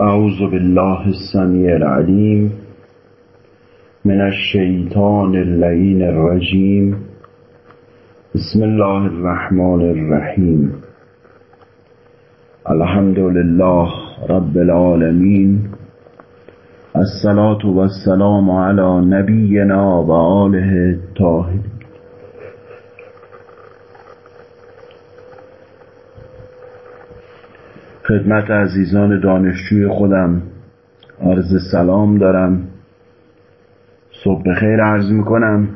أعوذ بالله السميع العليم من الشيطان اللعين الرجيم. بسم الله الرحمن الرحيم. الحمد لله رب العالمين. الصلاة والسلام على نبينا وآله الطاهرين. خدمت عزیزان دانشجوی خودم. عرض سلام دارم. صبح خیر عرض می‌کنم.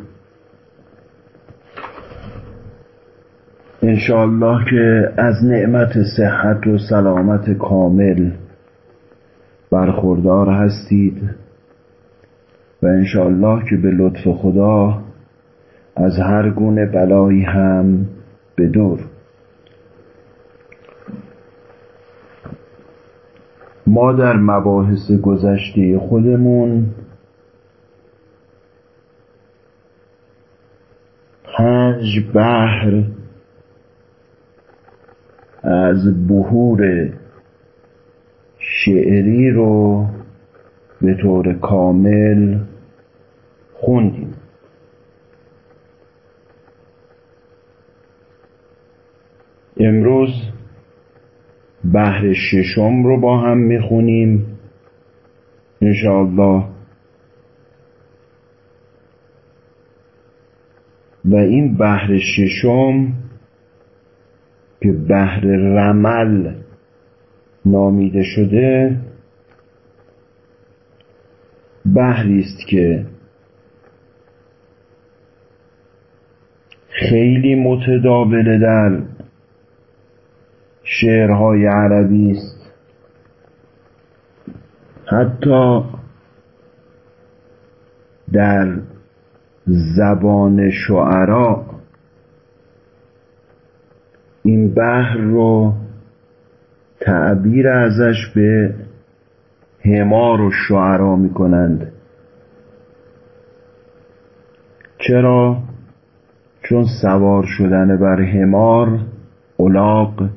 انشاءالله که از نعمت صحت و سلامت کامل برخوردار هستید و انشاءالله که به لطف خدا از هر گونه بلایی هم به ما در مباحث گذشته خودمون پنج بحر از بهور شعری رو به طور کامل خوندیم. امروز بحر ششم رو با هم می‌خونیم. انشاءالله. و این بحر ششم که بحر رمل نامیده شده بحری است که خیلی متداوله در شعرهای عربی است حتی در زبان شعرا این بحر رو تعبیر ازش به همار و شعرا می کنند چرا؟ چون سوار شدن بر همار الاغ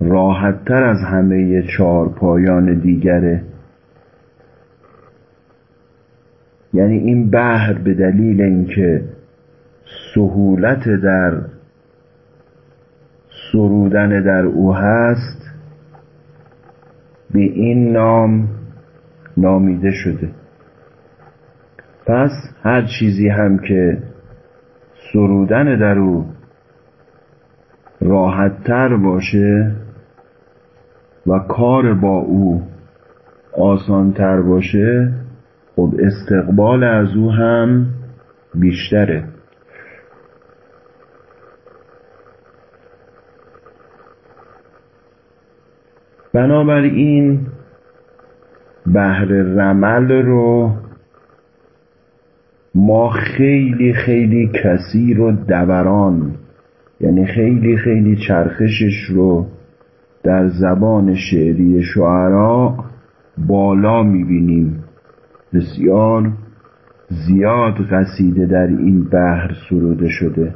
راحتتر از همه چهار پایان دیگره. یعنی این بحر به دلیل اینکه سهولت در سرودن در او هست به این نام نامیده شده. پس هر چیزی هم که سرودن در او راحتتر باشه و کار با او آسانتر باشه خب استقبال از او هم بیشتره. بنابراین بحر رمل رو ما خیلی خیلی کثیر و دوران یعنی خیلی خیلی چرخشش رو در زبان شعری شعرا بالا می‌بینیم. بسیار زیاد قصیده در این بحر سروده شده.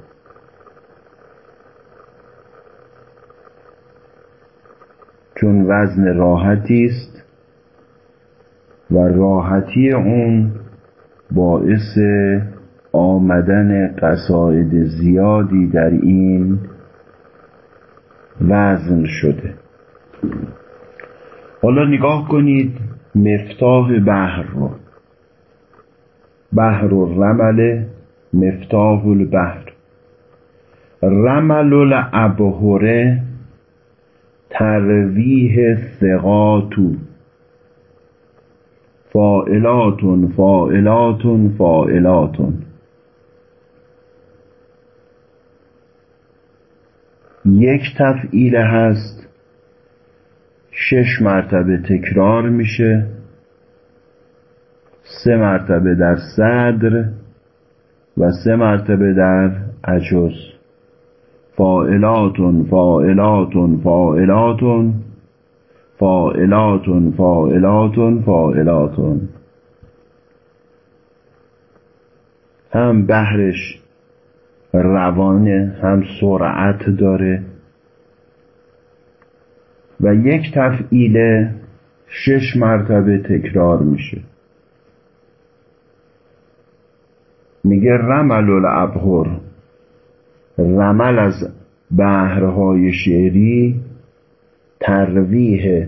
چون وزن راحتی است و راحتی اون باعث آمدن قصاید زیادی در این وزن شده. حالا نگاه کنید مفتاح بحر رو. بحر و رمل مفتاح البحر رمل الابهره ترویح ثقاتو فائلاتون فائلاتون فائلاتون یک تفعیل هست شش مرتبه تکرار میشه. سه مرتبه در صدر و سه مرتبه در عجز. فائلاتون فائلاتون فائلاتون. فائلاتون فائلاتون فائلاتون. هم بهرش روانه هم سرعت داره. و یک تفعیل شش مرتبه تکرار میشه. میگه رمل الابهر. رمل از بهرهای شعری ترویح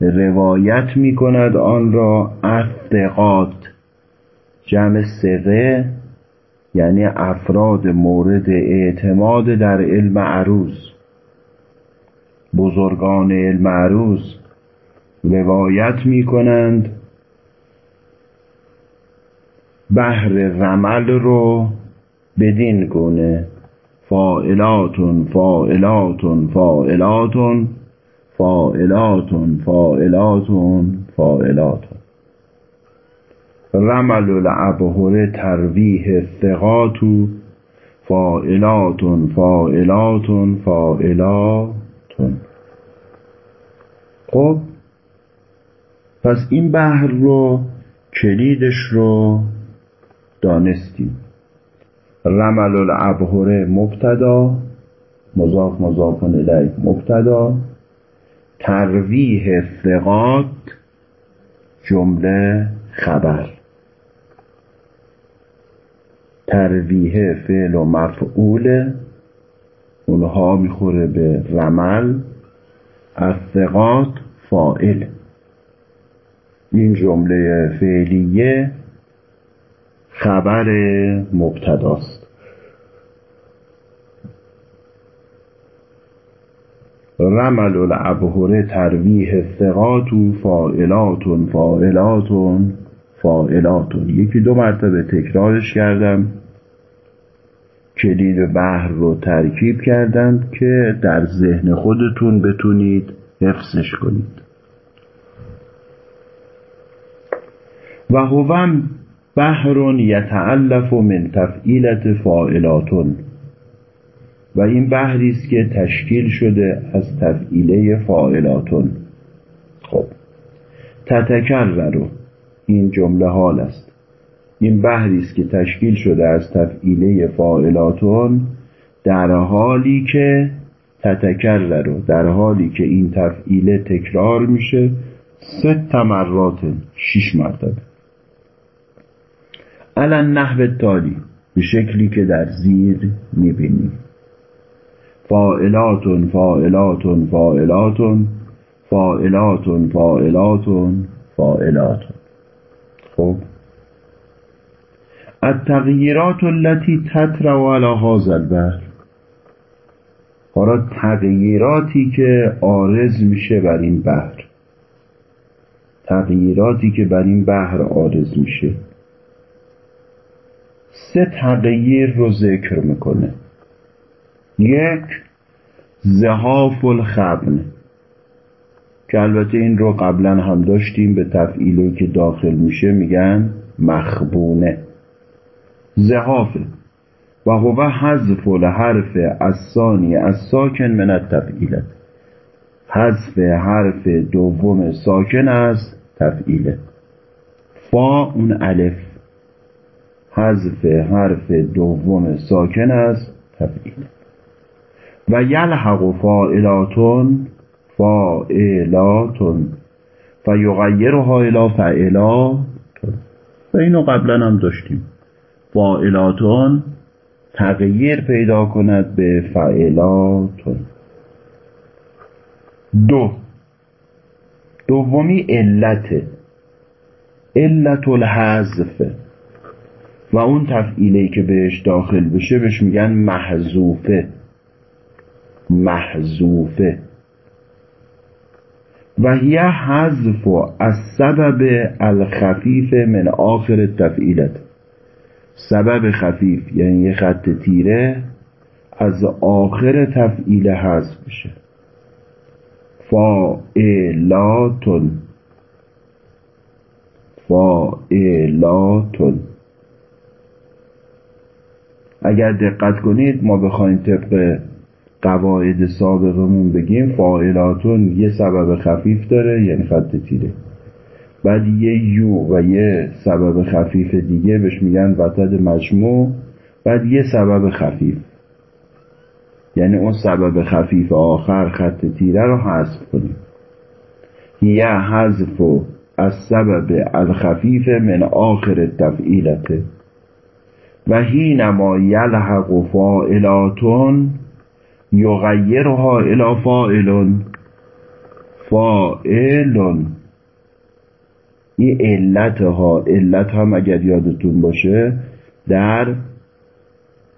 روایت می کند آن را افقات جمع سقه یعنی افراد مورد اعتماد در علم عروض. بزرگان علم عروض روایت می کنند بحر رمل رو بدین گونه فائلاتون فائلاتون فائلاتون فائلاتون فائلاتون فائلاتون رمل الابهر ترویح ثقاتو فائلاتون فائلاتون فائلاتون خب پس این بحر رو کلیدش رو دانستیم. رمل الابهر مبتدا مضاف مضاف الیه مبتدا. ترویح ثقات جمله خبر. ترویه فعل و مفعول اونها می‌خوره به رمل. از ثقات فائل این جمله فعلیه خبر مبتداست. رمل الابهر ترویح ثقاتو فائلاتون فائلاتون فائلاتون یکی دو مرتبه تکرارش کردم. کلید بحر رو ترکیب کردم که در ذهن خودتون بتونید حفظش کنید. و هوم بحر یتعلف من تفعیلت فائلاتون و این بحری است که تشکیل شده از تفعیله فائلاتون خب. تتکرر این جمله حال است. این بحری است که تشکیل شده از تفعیله فائلاتون در حالی که تتکرر در حالی که این تفعیله تکرار میشه سه تمرات شیش مرتبه. الان نحو تالی به شکلی که در زیر می‌بینیم فائلاتون فائلاتون فائلاتون فائلاتون فائلاتون فائلاتون خب؟ التغییرات التي تطرا على هذا البحر. حالا تغییراتی که آرز میشه بر این بحر. تغییراتی که بر این بحر آرز میشه. سه تغییر رو ذکر می‌کنه. یک زهاف الخبن که البته این رو قبلا هم داشتیم به تفعیلی که داخل میشه میگن مخبونه. زهافه و هو حذف الحرف از ثانی از ساکن من التفعیلت حذف حرف دوم ساکن از تفعیله. فا اون الف حذف حرف دوم ساکن از تفعیله و یلحق فائلاتون فائلاتون و یغیرها الی فعلاتون و اینو قبلا هم داشتیم. فائلاتون تغییر پیدا کند به فعلاتون دو. دومی علت. علت الحذف. و اون تفعیلی که بهش داخل بشه بهش میگن محذوفه. محذوفه. و هی حذف از سبب الخفیف من آخر تفعیلت. سبب خفیف یعنی یه خط تیره از آخر تفعیل حذف بشه. فائلاتون فائلاتون اگر دقت کنید ما بخوایم طبق قواعد سابقمون بگیم فاعلاتون یه سبب خفیف داره یعنی خط تیره. بعد یه یو و یه سبب خفیف دیگه بهش میگن وتد مجموع. بعد یه سبب خفیف. یعنی اون سبب خفیف آخر خط تیره رو حذف کنیم. یه حذف از سبب الخفیف من آخر تفعیلته. و حینما یلحق فائلاتون یغیرها الى فائلون فائلون این علت ها علت هم اگر یادتون باشه در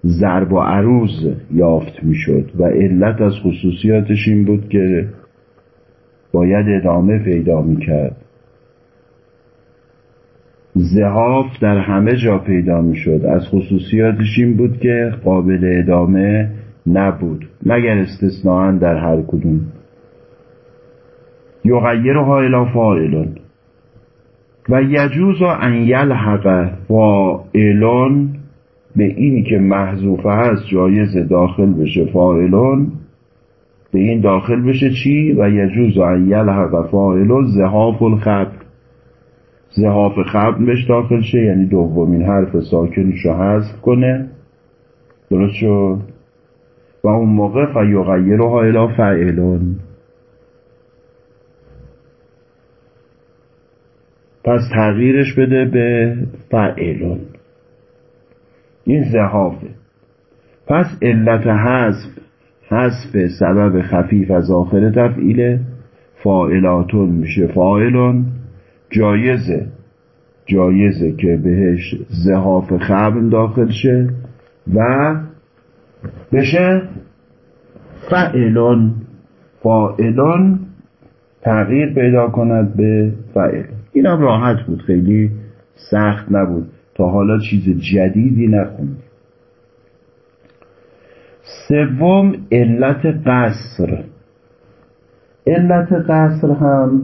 ضرب و عروض یافت می‌شد و علت از خصوصیاتش این بود که باید ادامه پیدا می‌کرد. زهاف در همه جا پیدا می‌شد. از خصوصیاتش این بود که قابل ادامه نبود مگر استثناء در هر کدوم. یغیرها الی فاعلون. و یجوز ان یلحق فاعلون به این که محذوفه هست جایز داخل بشه فاعلون. به این داخل بشه چی؟ و یجوز ان یلحق فاعلون زهاف الخط. زهاف خبر بهش داخل شه یعنی دومین حرف ساکنش رو حذف کنه. درست شد؟ و اون موقع فیغیرها الی فعلون پس تغییرش بده به فعلون این زهافه پس علت حذف حذف سبب خفیف از آخر تفعیله فاعلاتون میشه. فاعلون جایزه. جایزه که بهش زهاف خبر داخل شه و بشه فعلون فاعلون تغییر پیدا کند به فعل این هم راحت بود خیلی سخت نبود. تا حالا چیز جدیدی نخوندیم. سوم علت قصر. علت قصر هم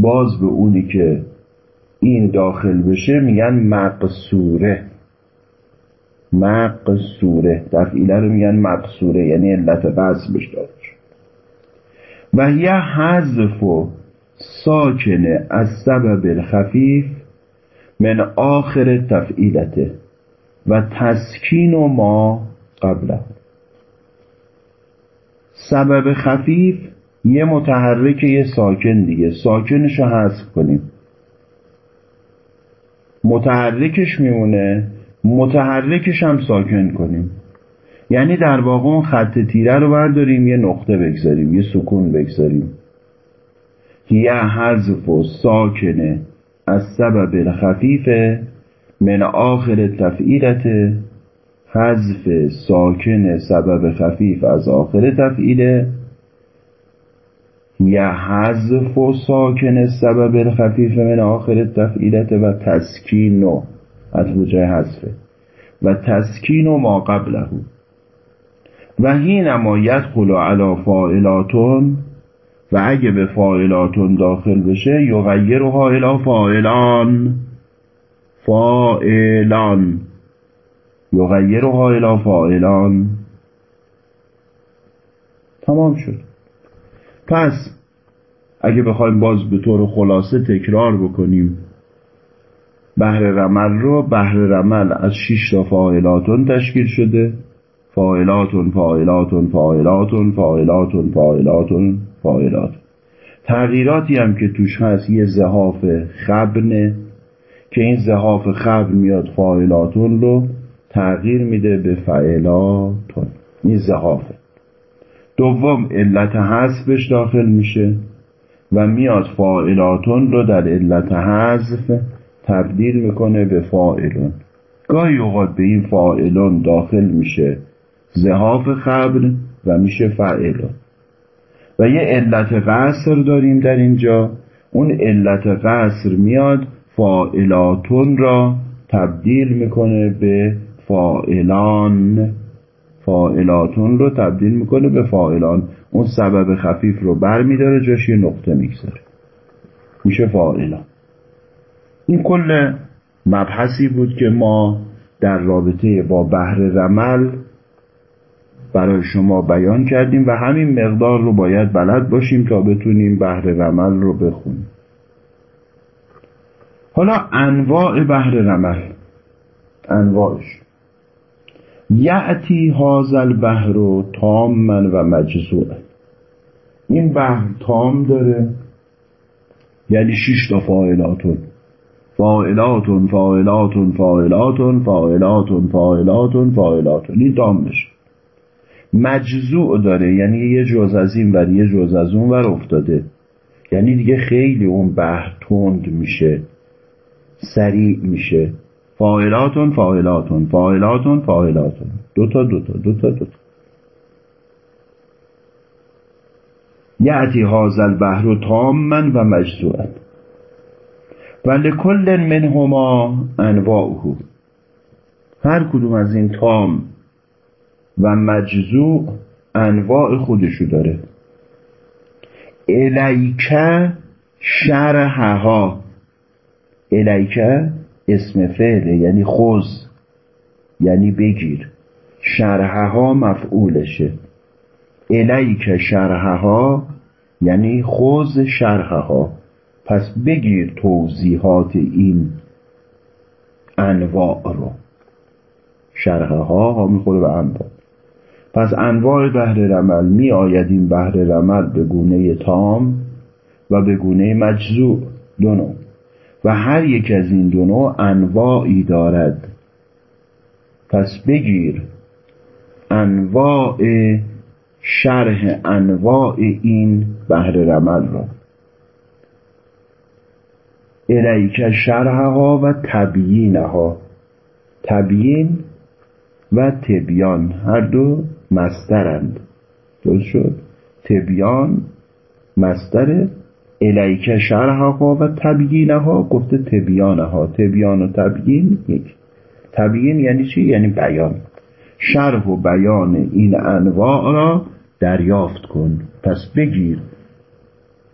باز به اونی که این داخل بشه میگن مقصوره. مقصوره. تفعیله رو میگن مقصوره یعنی علت قصر بش داخل و یه حذف ساکنه از سبب الخفیف من آخر تفعیلته و تسکین و ما قبله. سبب خفیف یه متحرک یه ساکن دیگه. ساکنش رو حذف کنیم. متحرکش میمونه متحرکش هم ساکن کنیم. یعنی در واقع اون خط تیره رو برداریم یه نقطه بگذاریم یه سکون بگذاریم. یه حذف و ساکنه. از سبب الخفیف من آخر تفعیلت. حذف ساکن سبب خفیف از آخر تفعیله. یا حذف و ساکن سبب الخفیف من آخر تفعیلت و تسکین و از وجه حذفه. و تسکین و ما قبله و هینما یدخل علی فاعلاتون و اگه به فاعلاتون داخل بشه یغیرها الی فاعلان. فاعلان. یغیرها الی فاعلان. تمام شد. پس اگه بخوایم باز به طور خلاصه تکرار بکنیم بحر رمل رو بحر رمل از شش تا فاعلاتون تشکیل شده. فاعلاتون فاعلاتون فاعلاتون فاعلاتون فاعلاتون فاعلات. تغییراتی هم که توش هست یه زهاف خبنه که این زهاف خبن میاد فاعلاتون رو تغییر میده به فعلاتون این زهافه. دوم علت حذفش داخل میشه و میاد فاعلاتون رو در علت حذف تبدیل می‌کنه به فاعلون. گاهی اوقات به این فاعلون داخل میشه زهاف خبر و میشه فعلون و یه علت قصر داریم در اینجا. اون علت قصر میاد فاعلاتون را تبدیل می‌کنه به فاعلان. فاعلاتون رو تبدیل می‌کنه به فاعلان. اون سبب خفیف رو بر میداره جاش یه نقطه می‌گذاره. میشه فاعلان. این کل مبحثی بود که ما در رابطه با بحر رمل برای شما بیان کردیم و همین مقدار رو باید بلد باشیم تا بتونیم بحر رمل رو بخونیم. حالا انواع بحر رمل انواعش. یعتی هازل بحر و تامن و مجزوعه این بحر تام داره. یعنی شش تا فاعلاتون. فاعلاتون فاعلاتون فاعلاتون فاعلاتون فاعلاتون فاعلاتون. این دام بشه. مجزوع داره. یعنی یه جز از این ور یه جز از اون ور افتاده. یعنی دیگه خیلی اون بحر تند میشه. سریع میشه. فاعلاتون فاعلاتون فاعلاتون فاعلاتون. دوتا دوتا دوتا دوتا یعتی هازل البحر تاما و مجزوعا. و لکل منهما انواعه. هر کدوم از این تام و مجزوع انواع خودشو داره. الیکه شرحها. الیکه اسم فعله یعنی خوز یعنی بگیر. شرحها مفعولشه. الیک شرحها یعنی خوز شرحها. پس بگیر توضیحات این انواع رو. شرحها ها می‌خوره به انواع. پس انواع بهر رمل می آید این بهر رمل به گونه تام و به گونه مجزوع. دو نوع. و هر یک از این دو نوع انواعی دارد. پس بگیر. انواع شرح انواع این بهر رمل را. الیک شرحها و تبیینها. تبیین و تبیان. هر دو مسترند درست شد؟ تبیان مستر الیک شرحها و تبیینها گفته تبیانها. تبیان و تبیین یک. تبیین یعنی چی؟ یعنی بیان. شرح و بیان این انواع را دریافت کن. پس بگیر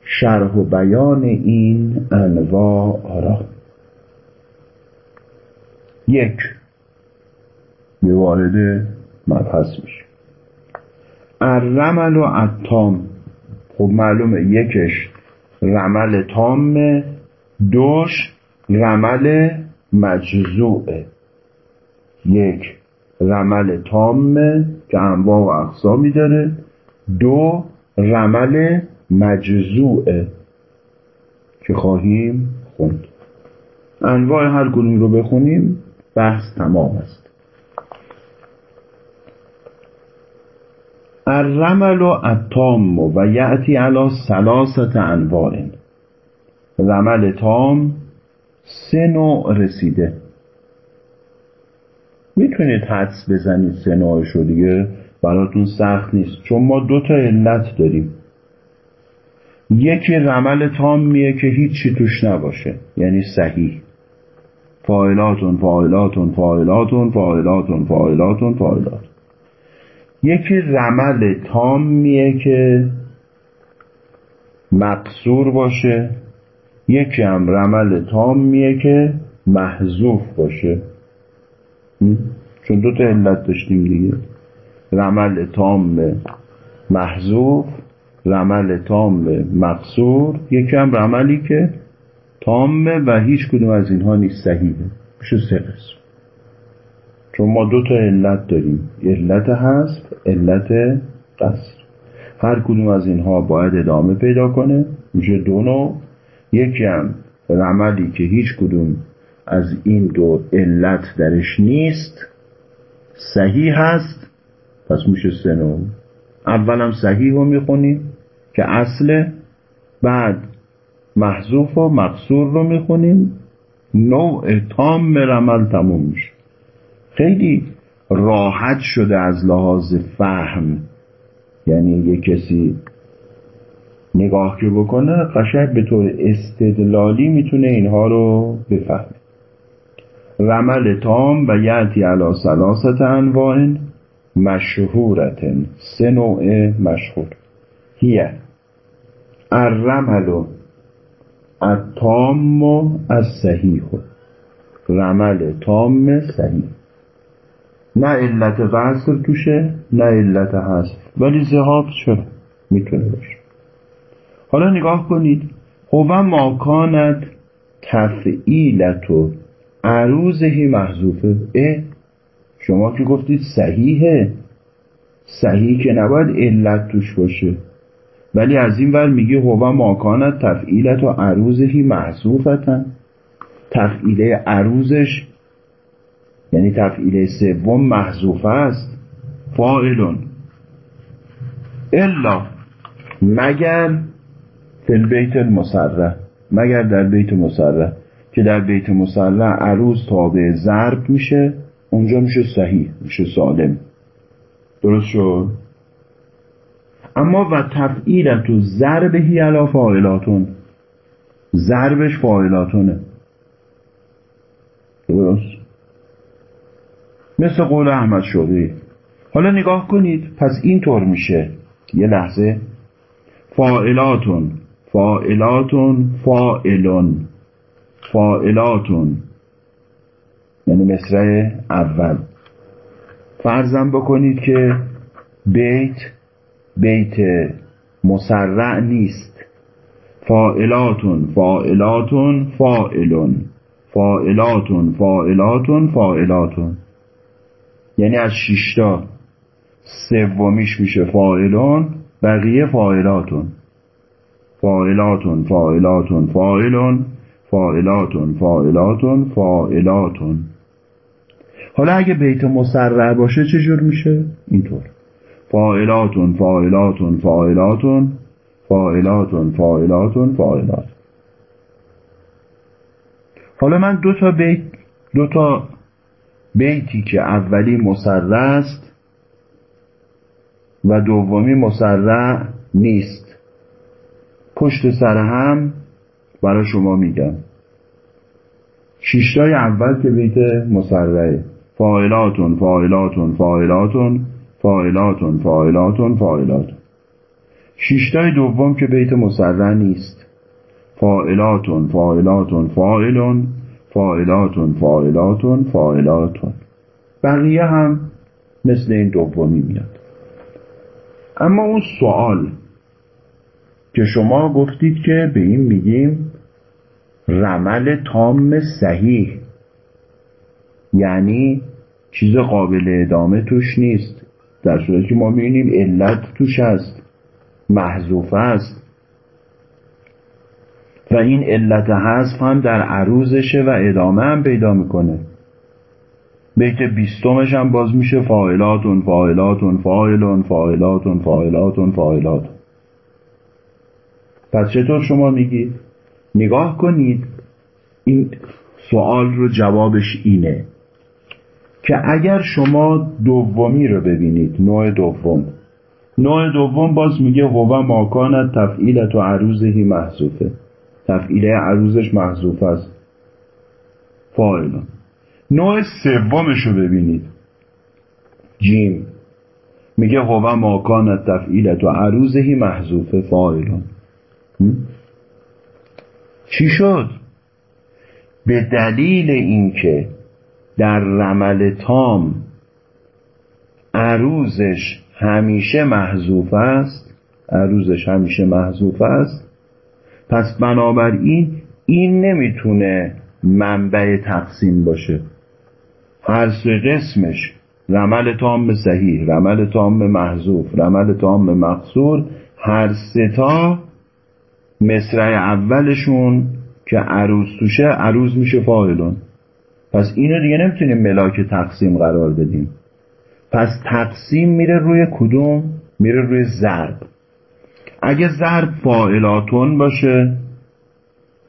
شرح و بیان این انواع را. یک. به وارد مبحث میشه. الرمل و اتام خب معلومه یکش. رمل تامه دوش رمل مجزوعه یک رمل تامه که انواع و اقسامی داره. دو رمل مجزوعه که خواهیم خوند. انواع هر کدوم رو بخونیم بحث تمام است. الرمل و التام و یعتی علا سلاست انواع. رمل تام سه نوع رسیده. می‌تونید حدس بزنید سه نوعشو دیگه؟ براتون سخت نیست چون ما دو تا علت داریم. یکی رمل تامیه که هیچی توش نباشه یعنی صحیح. فاعلاتون فاعلاتون فاعلاتون فاعلاتون فاعلاتون فاعلات یکی رمل تامیه که مقصور باشه. یکی هم رمل تامیه که محذوف باشه. چون دو تا علت داشتیم دیگه. رمل تام محذوف رمل تام مقصور. یکی هم رملی که تامه و هیچ کدوم از اینها نیست صحیحه. میشه سه قسم. چون ما دو تا علت داریم. علت هست علت قصر. هر کدوم از اینها باید ادامه پیدا کنه. میشه دو نوع. یکی هم رملی که هیچ کدوم از این دو علت درش نیست. صحیح هست. پس میشه سه نوع. اولم صحیح رو می‌خونیم که اصل. بعد محذوف و مقصور رو می‌خونیم. نوع تام رمل تموم میشه. خیلی راحت شده از لحاظ فهم. یعنی یه کسی نگاه که بکنه قشنگ به طور استدلالی می‌تونه اینها رو بفهمه. رمل تام و یعتی علا سلاست انواع مشهورتن. سه نوع مشهور. هیه. الرمل. التام از صحیح رمل تام صحیح. نه علت قصر توشه نه علت هست. ولی زهاب چرا می‌تونه باشه. حالا نگاه کنید. هو ماکانت تفعیلت و عروضهی محذوفه. اه شما که گفتید صحیحه. صحیح که نباید علت توش باشه. ولی از این ور میگه هو ماکانت تفعیلت و عروضهی محذوفتن. تفعیله عروضش یعنی تفعیله سوم محذوفه است. فاعلون. الا. مگر فی بیت المسره مگر در بیت مسره که در بیت مسره عروض تابع ضرب میشه اونجا میشه صحیح میشه سالم. درست شد؟ اما و تفعیلت و ضربهی علا فاعلاتون. ضربش فاعلاتونه. درست؟ مثل قول احمد شوقی. حالا نگاه کنید پس اینطور میشه. یه لحظه. فاعلاتون فاعلاتون فاعلون فاعلاتون یعنی مصرع اول. فرضم بکنید که بیت بیت مسرع نیست. فاعلاتون فاعلاتون فاعلون فاعلاتون فاعلاتون فاعلاتون یعنی از شیشتا سومیش میشه فاعلون بقیه فاعلاتون. فاعلاتون فاعلاتون فاعلون فاعلاتون فاعلاتون فاعلاتون. حالا اگه بیت مسرع باشه چجور میشه؟ اینطور. فاعلاتون فاعلاتون فاعلاتون فاعلاتون فاعلاتون فاعلات. حالا من دو تا بیت دو تا بیتی که اولی مسرع است و دومی مسرع نیست. پشت سر هم برای شما میگم. شیشتای اول که بیت مسرعه. فاعلاتون فاعلاتون فاعلاتون فاعلاتون فاعلاتون فاعلاتون. شیشتای دوم که بیت مسرع نیست. فاعلاتون فاعلاتون فاعلون. فاعلاتون فاعلاتون فاعلاتون. بقیه هم مثل این دومی میاد. اما اون سوال که شما گفتید که به این میگیم رمل تام صحیح یعنی چیز قابل ادامه توش نیست. در صورتی که ما می‌بینیم علت توش هست محذوفه است. و این علت حذف هم در عروضشه و ادامه هم پیدا می‌کنه. بیت بیستمش هم باز میشه فاعلاتون فاعلاتون فاعلون فاعلاتون فاعلاتون فاعلاتون پس چطور شما میگید نگاه کنید. این سوال رو جوابش اینه که اگر شما دومی رو ببینید نوع دوم. نوع دوم باز میگه هو ماکانت تفعیلت و عروضهی محذوفه. تفعیله عروضش محذوف است. فاعلون نوع سومش رو ببینید. جیم. میگه هو ماکانت تفعیلت و عروضهی محذوفه فاعلون چی شد؟ به دلیل اینکه در رمل تام عروزش همیشه محذوف است عروزش همیشه محذوف است پس بنابراین این نمی‌تونه منبع تقسیم باشه. هر سه قسمش رمل تام صحیح رمل تام محذوف رمل تام مقصور هر ستا مصرع اولشون که عروض توشه عروض میشه فاعلون. پس اینو دیگه نمی‌تونیم ملاک تقسیم قرار بدیم. پس تقسیم میره روی کدوم؟ میره روی ضرب. اگه ضرب فاعلاتون باشه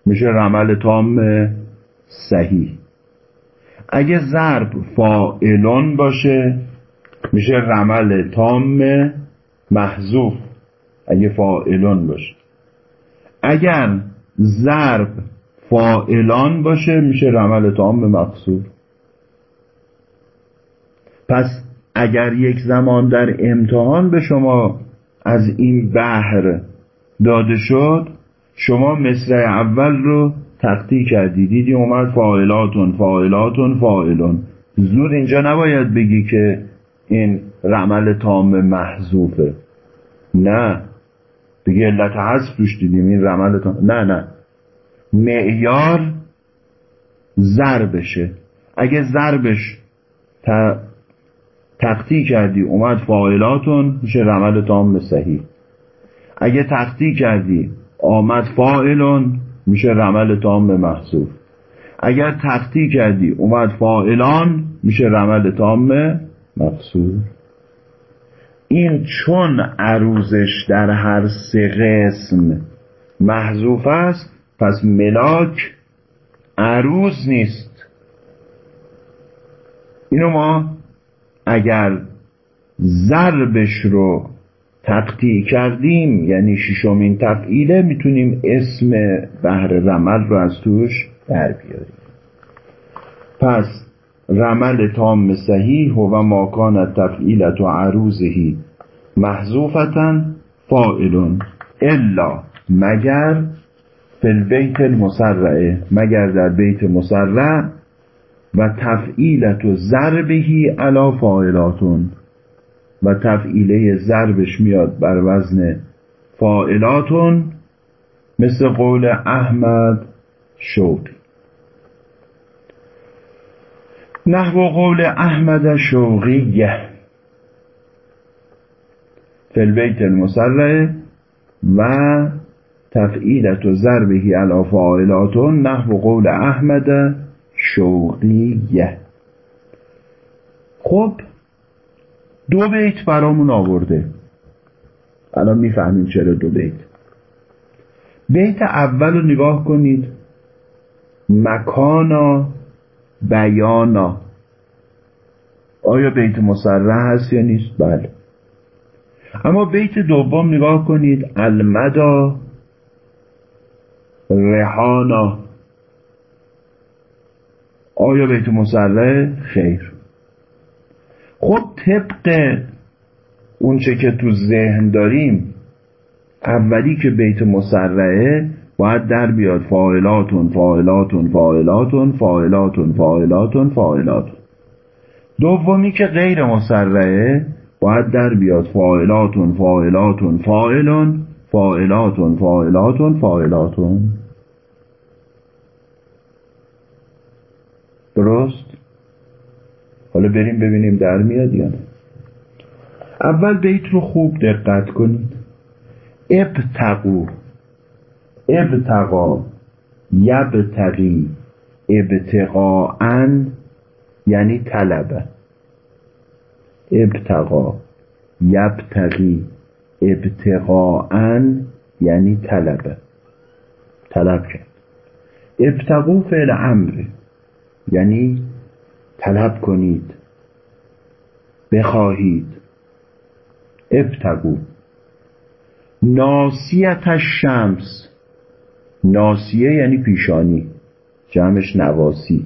میشه رمل تام صحیح. اگه ضرب فاعلون باشه میشه رمل تام محذوف. اگه فاعلون باشه. اگر ضرب فائلان باشه میشه رمل تام مقصور پس اگر یک زمان در امتحان به شما از این بحر داده شد شما مصرع اول رو تقطی کردی. دیدی اومد فاعلاتون فاعلاتون فاعلون. زود اینجا نباید بگی که این رمل تام محذوفه. نه. دیگه علت حذف توش دیدیم. این رملتون نه نه. معیار ضربشه. اگه ضربش تقطی کردی اومد فاعلاتون میشه رمل تام صحیح. اگه تختی کردی آمد فاعلون میشه رمل تام محذوف. اگر تختی کردی اومد فاعلان میشه رمل تام مقصور این چون عروزش در هر سه قسم محذوف است پس ملاک عروض نیست. اینو ما اگر ضربش رو تقطیع کردیم یعنی ششمین تفعیله می‌تونیم اسم بهر رمل رو از توش در بیاریم. پس رمل تام صحیح و ماکان تفعیلت و عروضهی محذوفتا فائلون الا مگر فی البیت المسرعه مگر در بیت مسرع و تفعیلت و ضربهی علا فاعلاتون. و تفعیله ضربش میاد بر وزن فاعلاتون مثل قول احمد شوقی. نحو قول احمد شوقیه فی البیت المسرع و تفعیلت و ضربهی علا فاعلاتون. نحو قول احمد شوقیه خب دو بیت برامون آورده. الان می‌فهمیم چرا دو بیت. بیت اول رو نگاه کنید. مکانا بیانا. آیا بیت مسرح هست یا نیست؟ بله. اما بیت دوم نگاه کنید. المدا رهانا. آیا بیت مسرح خیر. خب طبق اونچه که تو ذهن داریم اولی که بیت مسرعه باید در بیاد فاعلاتون فاعلاتون فاعلاتون فاعلاتون فاعلاتون فاعلاتون. دومی که غیر مسرعه باید در بیاد فاعلاتون فاعلاتون فاعلون فاعلاتون فاعلاتون فاعلاتون. درست؟ حالا بریم ببینیم در میاد یا نه. اول بیت رو خوب دقت کنید. ابتقو ابتقا یبتقی ابتقاعن یعنی طلبه. ابتقا یبتقی ابتقاعن یعنی طلبه. طلب کرد. ابتقو فعل امره یعنی طلب کنید. بخواهید. ابتگو ناسیت شمس ناسیه یعنی پیشانی. جمعش نواسی.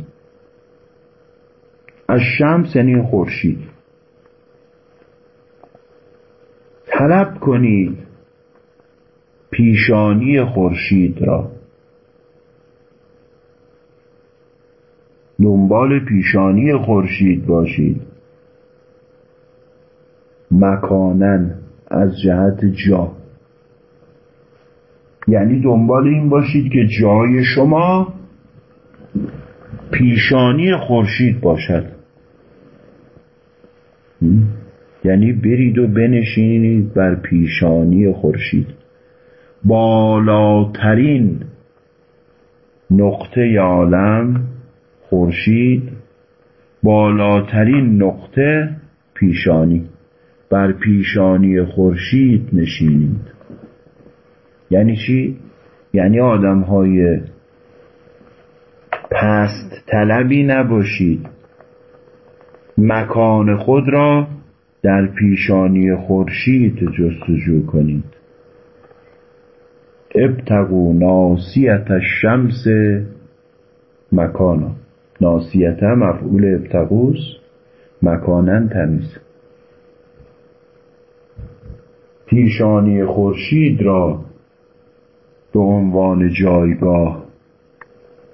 از شمس یعنی خورشید. طلب کنید پیشانی خورشید را. دنبال پیشانی خورشید باشید. مکانن از جهت جا. یعنی دنبال این باشید که جای شما پیشانی خورشید باشد. یعنی برید و بنشینید بر پیشانی خورشید. بالاترین نقطه عالم خورشید بالاترین نقطه پیشانی. بر پیشانی خورشید نشینید. یعنی چی؟ یعنی آدم های پست طلبی نباشید. مکان خود را در پیشانی خورشید جستجو کنید. ابتقو ناسیت الشمس مکانا. ناسیته مفعول ابتقوس مکانن تمیز. پیشانی خورشید را به عنوان جایگاه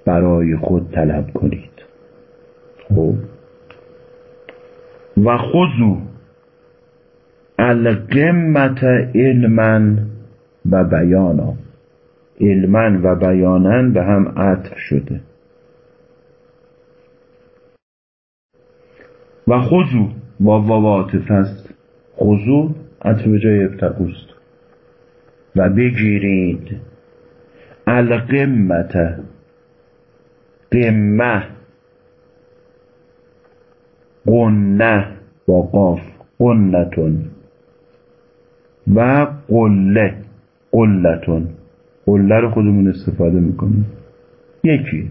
برای خود طلب کنید. خب. و خذو القمت علما و بیانا. علما و بیانا به هم عطف شده. و خضو. واو عاطف است خضو عطف به جای ابتقوست و بگیرید. القمت قمه قنه با قاف. قنتون. و قله. قلتون. قله رو خودمون استفاده می‌کنیم. یکی.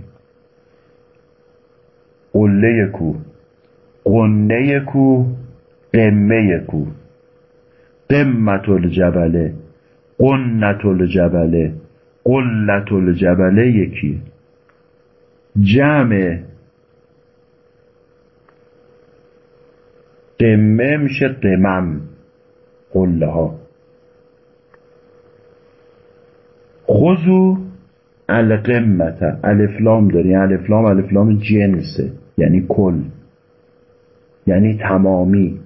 قله کو قنه کو قمه کو. قمت الجبله قنت الجبله قلت الجبله یکی. جمع قمه میشه قمم قله ها. خذو القمت الفلام داری الفلام الفلام جنسه یعنی کل. یعنی تمامی.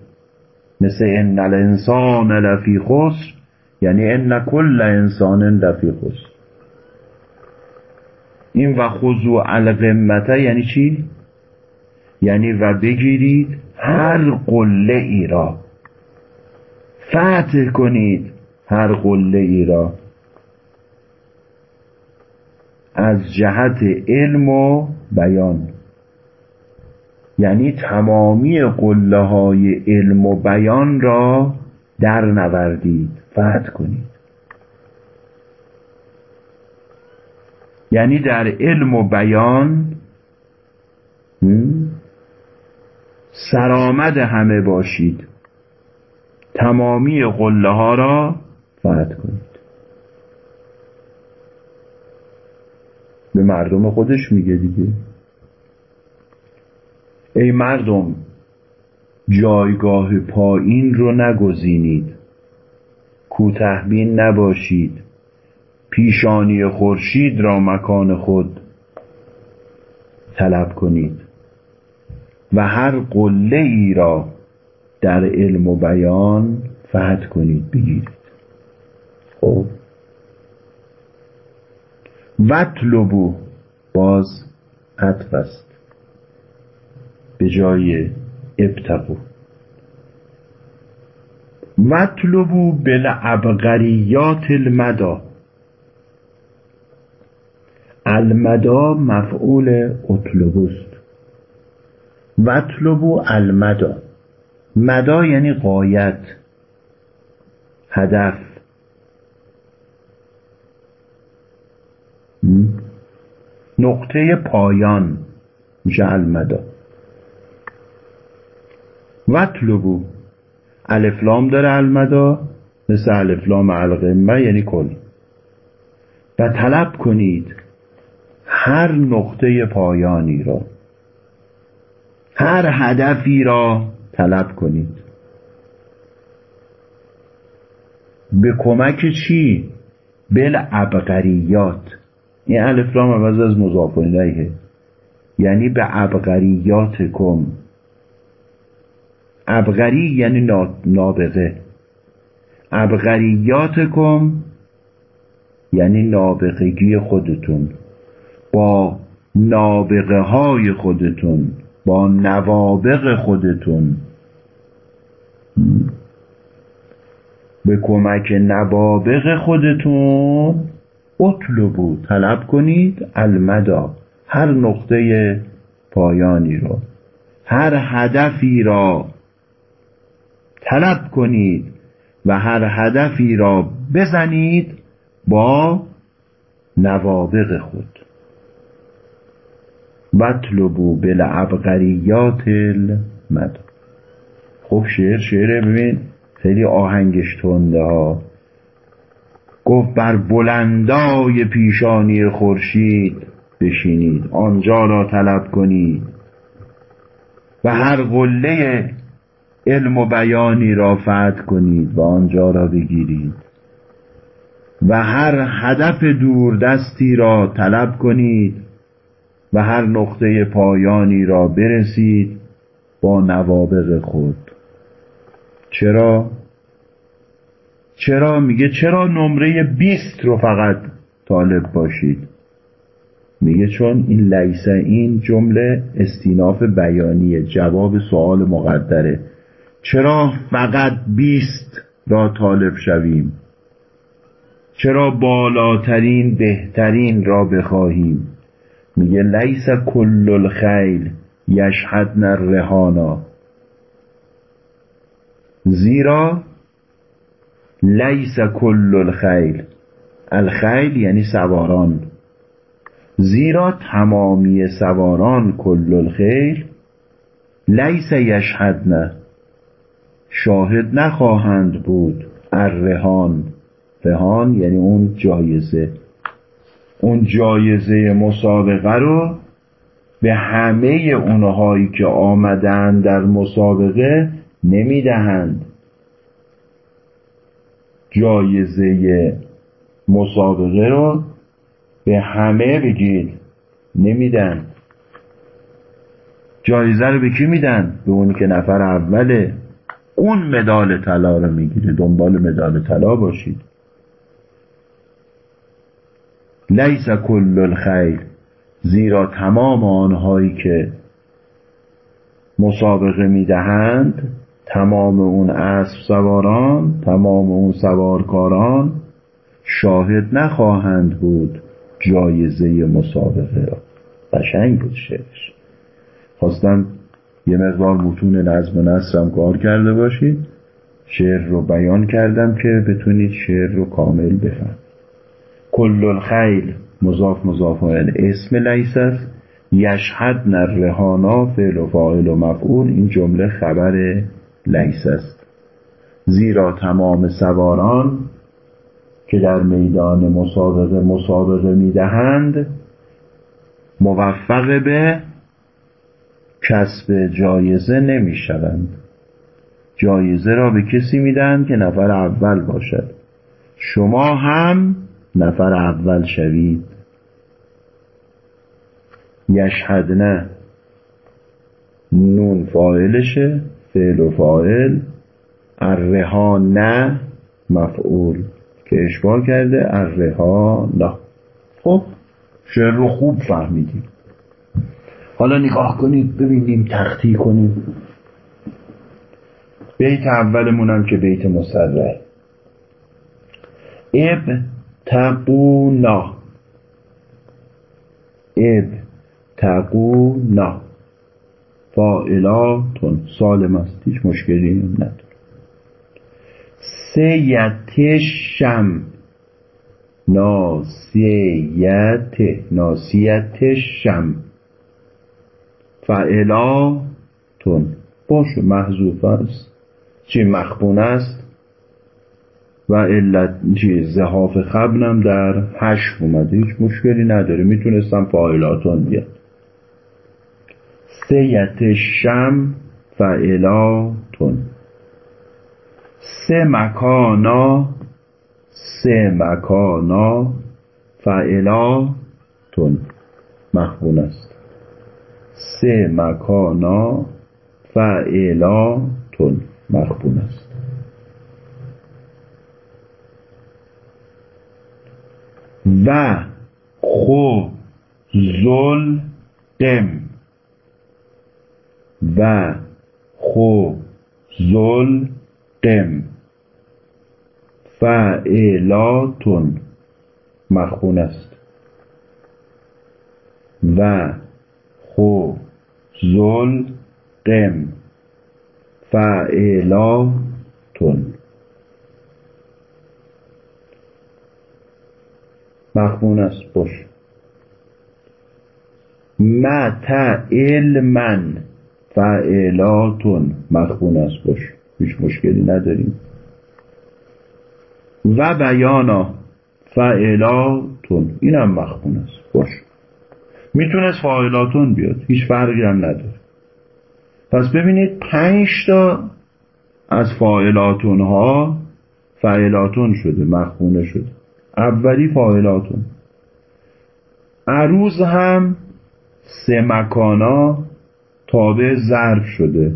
مثل ان الانسان لفی خسر یعنی ان کل انسان لفی خسر. این و خضوع القمته یعنی چی؟ یعنی و بگیرید هر قله ای را. فتح کنید هر قله ای را. از جهت علم و بیان. یعنی تمامی قله های علم و بیان را در نوردید. فتح کنید. یعنی در علم و بیان سرآمد همه باشید. تمامی قله ها را فتح کنید. به مردم خودش میگه دیگه. ای مردم جایگاه پایین رو نگزینید. کوتهبین نباشید. پیشانی خورشید را مکان خود طلب کنید. و هر قله ای را در علم و بیان فتح کنید بگیرید. خب. وطلبو باز عطف است. به جای ابتقو وطلبو بالعبقریات المدا. المدا مفعول اطلبوست وطلبو المدا. مدا یعنی قایت هدف. نقطه پایان میشه المدا. وطلبو الفلام داره المدا مثل الفلام القمه یعنی کل. و طلب کنید هر نقطه پایانی را هر هدفی را طلب کنید. به کمک چی؟ بل ابقریات این الفلام عوض از مضاف یعنی به ابقریات کم. ابغری یعنی نابغه. ابغریات کم یعنی نابغگی خودتون. با نابغه های خودتون با نوابغ خودتون. به کمک نوابغ خودتون اطلبو طلب کنید المدا هر نقطه پایانی رو هر هدفی را طلب کنید و هر هدفی را بزنید با نوابغ خود. وطلبو بالعبقریات المد خب شعر شعر ببین خیلی آهنگش تنده ها. گفت بر بلندای پیشانی خورشید بشینید آنجا را طلب کنید. و هر قله علم و بیانی را فتح کنید و آنجا را بگیرید و هر هدف دوردستی را طلب کنید و هر نقطه پایانی را برسید با نوابق خود. چرا؟ چرا؟ میگه چرا نمره بیست رو فقط طالب باشید؟ میگه چون این لیسه این جمله استیناف بیانیه جواب سوال مقدره. چرا فقط بیست را طالب شویم؟ چرا بالاترین بهترین را بخواهیم؟ میگه لیس کل الخیل یشهدن الرهانا. زیرا لیس کل الخیل. الخیل یعنی سواران. زیرا تمامی سواران کل الخیل لیس یشهدن شاهد نخواهند بود. الرهان. رهان یعنی اون جایزه. اون جایزه مسابقه رو به همه اونهایی که آمدن در مسابقه نمی‌دهند. جایزه مسابقه رو به همه بگید نمیدن. جایزه رو به کی میدن؟ به اونی که نفر اوله. اون مدال طلا رو می‌گیره دنبال مدال طلا باشید. لیس کل الخیر. زیرا تمام آنهایی که مسابقه می‌دهند تمام اون اسب سواران تمام اون سوارکاران شاهد نخواهند بود جایزه مسابقه را. قشنگ بود شعرش. خواستم یه مقدار متون نظم و نصرم کار کرده باشید. شعر رو بیان کردم که بتونید شعر رو کامل بفهم کل الخیل مضاف مضاف اسم لیس است. یشهد رهانا فعل و فاعل و مفعول. این جمله خبر لیس است. زیرا تمام سواران که در میدان مسابقه مسابقه می‌دهند موفق به کسب جایزه نمی‌شوند. جایزه را به کسی میدن که نفر اول باشد. شما هم نفر اول شوید. یشهدنه. نون فاعلشه فعل و فاعل. نه مفعول. که اشباه کرده نه خب شعر رو خوب فهمیدیم. حالا نگاه کنید ببینیم تختی کنیم. بیت اولمونم که بیت مسرع اب تقونا. اب تقونا. فائلاتون سالم است هیچ مشکلی نداره. سیتشم. ناسیت ناسیت شم فعلاتون باشه محذوف است. چی مخبون است؟ و علت چی زهاف خبنم در هش اومده. هیچ مشکلی نداره. می‌تونستم فاعلاتون بیاد. سیت شم فعلاتون سه مکانا سه مکانا فعلاتون مخبون است. سه مکانا فعلاتون مخبون است. و خو زل قم و خو زل قم فعلاتون مخون است. و خو زل قم فعلاتون مخمون است باش. مت علمن فعلاتون مخمون است باش. هیچ مشکلی نداریم. و بیانا فعلاتون اینم مخمون است باش. می‌تونست فاعلاتون بیاد. هیچ فرقی هم نداره. پس ببینید پنج تا از فاعلاتون ها فعلاتون شده مخونه شده. اولی فاعلاتون. عروض هم سه مکانا تابع ظرف شده.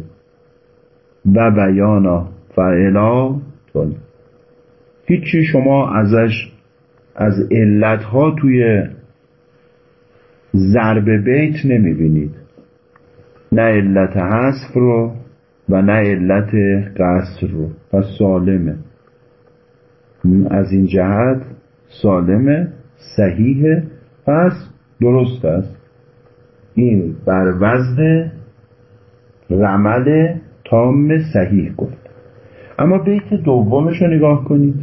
و بیانا فعلاتون هیچی شما ازش از علتها توی ضرب بیت نمی‌بینید. نه علت حذف رو و نه علت قصر رو. پس سالمه. از این جهت سالمه صحیحه. پس درست است. این بر وزن رمل تام صحیح گفت. اما بیت دومش رو نگاه کنید.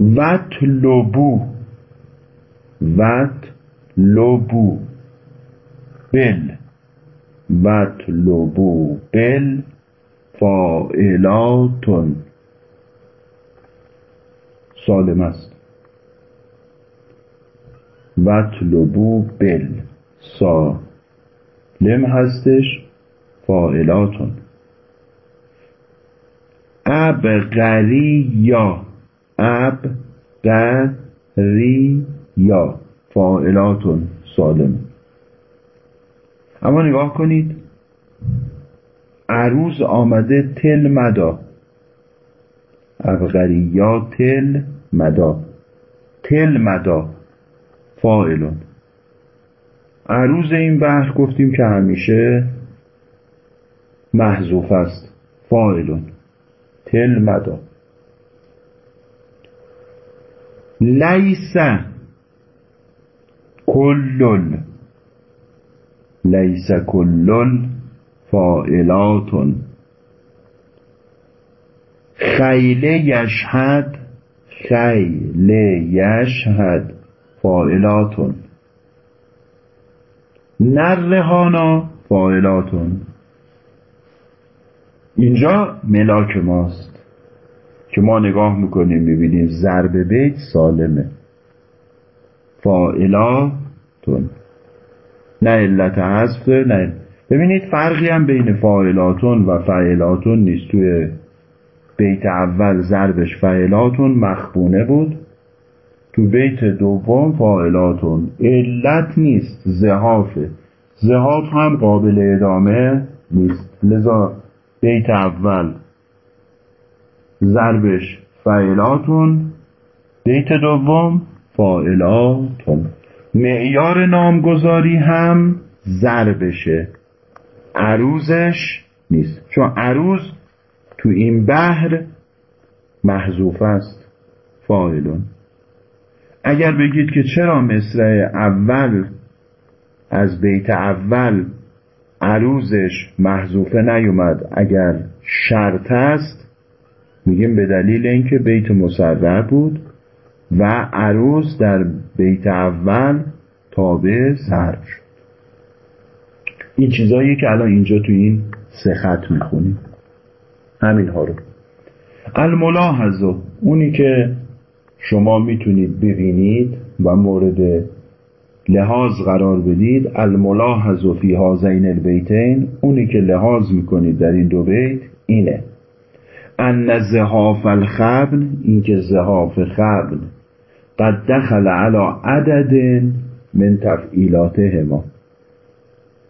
وت وت لبو بل وت لبو بل فائلاتون سالم است. وطلبو بل سالم هستش. فائلاتون اب غری یا اب غری یا فائلاتون سالم. اما نگاه کنید عروض آمده تل مدا ابغریات تل مدا تل مدا فائلون عروض این بحر گفتیم که همیشه محذوف است. فاعلون تل مدا لیس کلل لیس کلل فائلاتون خیل یشهد خیل یشهد فائلاتون نرهانا فائلاتون اینجا ملاک ماست که ما نگاه می‌کنیم می‌بینیم ضرب بیت سالمه. فائلاتون نه علت حذف نه. ببینید فرقی هم بین فاعلاتون و فعلاتون نیست. توی بیت اول ضربش فعلاتون مخبونه بود. تو بیت دوم فاعلاتون علت نیست زهافه. زهاف هم قابل ادامه نیست. لذا بیت اول ضربش فعلاتون بیت دوم فاعلاتون معیار نامگذاری هم ضربشه. عروزش نیست. چون عروز تو این بحر محذوف است. فاعلون. اگر بگید که چرا مصرع اول از بیت اول عروزش محذوفه نیومد اگر شرط است میگیم به دلیل اینکه بیت مسرع بود. و عروض در بیت اول تابع صرف شد. این چیزایی که الان اینجا تو این سه خط می‌خونیم. همین ها رو. الملاحظه اونی که شما می‌تونید ببینید و مورد لحاظ قرار بدید الملاحظ فی هازین البیتین اونی که لحاظ می‌کنید در این دو بیت اینه. ان زهاف الخبن این که زهاف خبن قد دخل علی عدد من تفعیلاتهما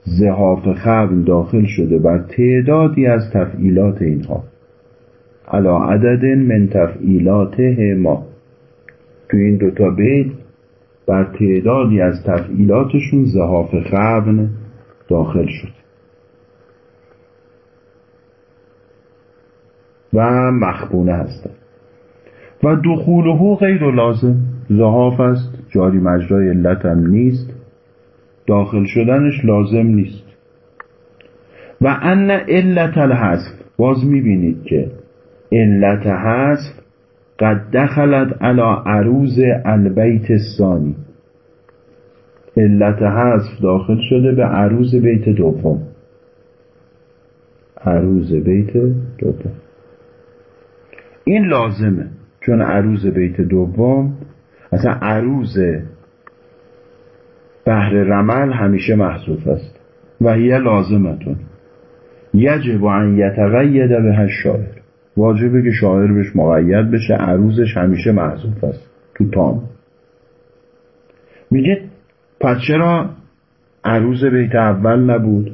زهاف خبن داخل شده بر تعدادی از تفعیلات اینها. علا عدد من تفعیلاتهما تو این دوتا بیت بر تعدادی از تفعیلاتشون زهاف خبن داخل شد. و مخبونه هستند و دخوله غیر لازم. زهاف است جاری مجرای علت هم نیست. داخل شدنش لازم نیست. و ان علت الحذف باز می‌بینید که علت حذف قد دخلت علی عروض البیت الثانی. علت حذف داخل شده به عروض بیت دوم. عروض بیت دوم. این لازمه. چون عروض بیت دوم اصلا عروض بهر رمل همیشه محذوف است و هی لازمتون. یجب ان یتقید به شاعر واجبه که شاعر بهش مقید بشه عروضش همیشه محذوف است تو تام. میگه پس چرا عروض بیت اول نبود؟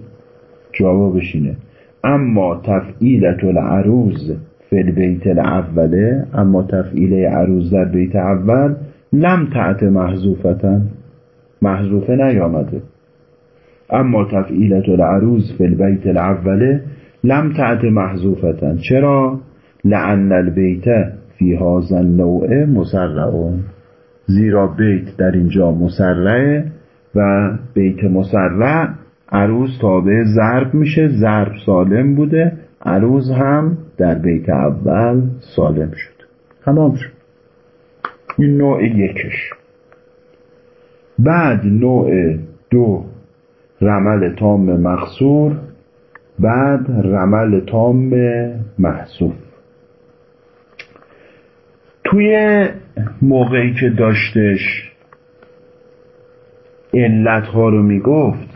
جوابش اینه. اما تفعیلت العروض فی البیت الاوله اما تفعیله عروض در بیت اول لم تعت محذوفتن محذوفه نیامده. اما تفعیلت العروض فی البیت الاوله لم تعت محذوفتن چرا؟ لعن البیت فی هذا النوع مسرعون زیرا بیت در اینجا مسرعه و بیت مسرع عروض تابع ضرب میشه. ضرب سالم بوده. عروض هم در بیت اول سالم شد. تمام شد. این نوع یکش. بعد نوع دو رمل تام مقصور بعد رمل تام محصوف توی موقعی که داشتش علت ها رو می‌گفت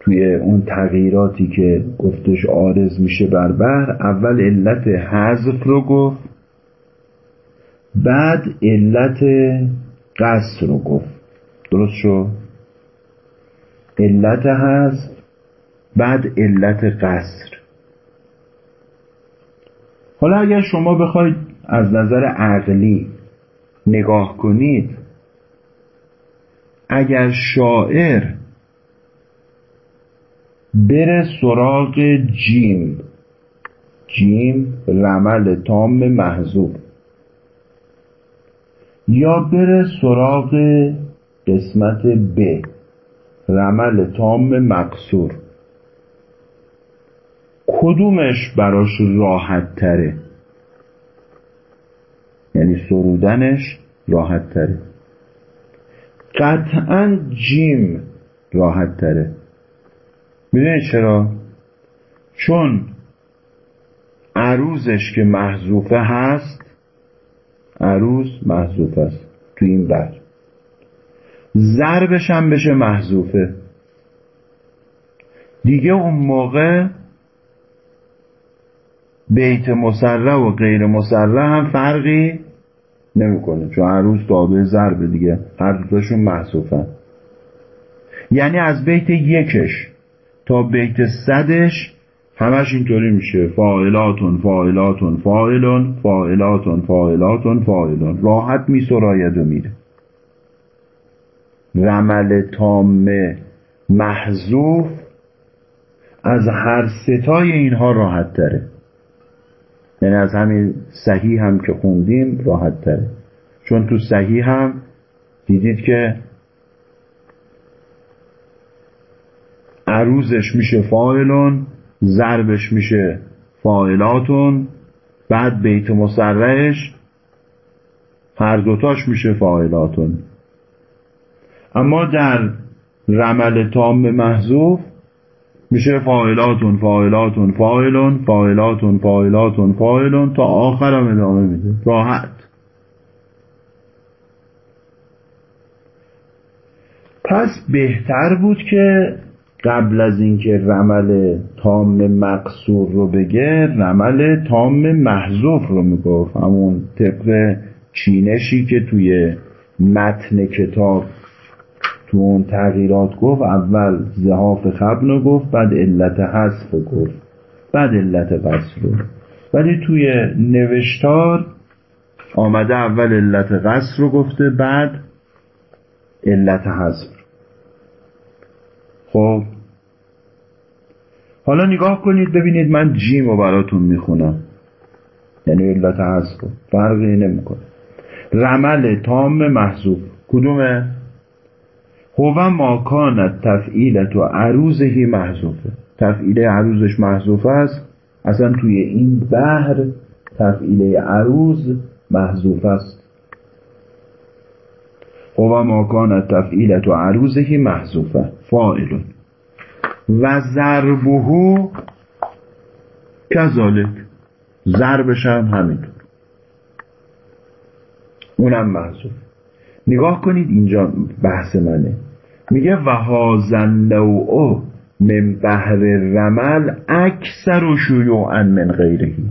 توی اون تغییراتی که گفتش آرز میشه بر بر اول علت حذف رو گفت بعد علت قصر رو گفت. درست شد علت حذف بعد علت قصر. حالا اگر شما بخواید از نظر عقلی نگاه کنید اگر شاعر بره سراغ جیم. جیم رمل تام محضوب. یا بره سراغ قسمت ب رمل تام مقصور. کدومش براش راحت تره یعنی سرودنش راحت تره قطعا جیم راحت تره می‌دونید چرا؟ چون عروزش که محذوفه هست عروز محذوف است تو این بر. ضربش هم بشه محذوفه. دیگه اون موقع بیت مسره و غیر مسره هم فرقی نمی‌کنه چون عروس تابع ضربه دیگه هر دوتاشون محذوفن. یعنی از بیت یکش تا بیت صدش همش اینطوری میشه. فاعلاتون فاعلاتون فاعلون فاعلاتون فاعلاتون فاعلون. راحت میسراید و میره. رمل تام محذوف از هر ستای اینها راحت تره. یعنی از همین صحیح هم که خوندیم راحت تره. چون تو صحیح هم دیدید که عروزش میشه فاعلون ضربش میشه فاعلاتون بعد بیت مسرعش هر دوتاش میشه فاعلاتون. اما در رمل تام محذوف میشه فاعلاتون فاعلاتون فاعلون فاعلاتون فاعلاتون فاعلون تا آخرم ادامه میده. راحت. پس بهتر بود که قبل از اینکه رمل تام مقصور رو بگه رمل تام محذوف رو می‌گفت. همون طبق چینشی که توی متن کتاب تو اون تغییرات گفت اول زهاف خبن رو گفت بعد علت حذف گفت بعد علت قصر رو. ولی توی نوشتار آمده اول علت قصر رو گفته بعد علت حذف. خب. حالا نگاه کنید ببینید من جیم رو براتون می‌خونم. یعنی علت حذف فرقی نمی‌کنه. رمل تام محذوب کدومه؟ هو ما تفعیلت و عروضهی محذوفه. تفعیله عروضش محذوفه است. اصلا توی این بحر تفعیله عروض محذوف است. هو ما کانت تفعیلت و عروضهی محذوفه. فائلون و ضربه کذالک. ضربش هم همینطور. اونم محذوف نگاه کنید اینجا بحث منه. میگه و هازن نوعه من بحر رمل اکثر و شیوعا من غیرهی.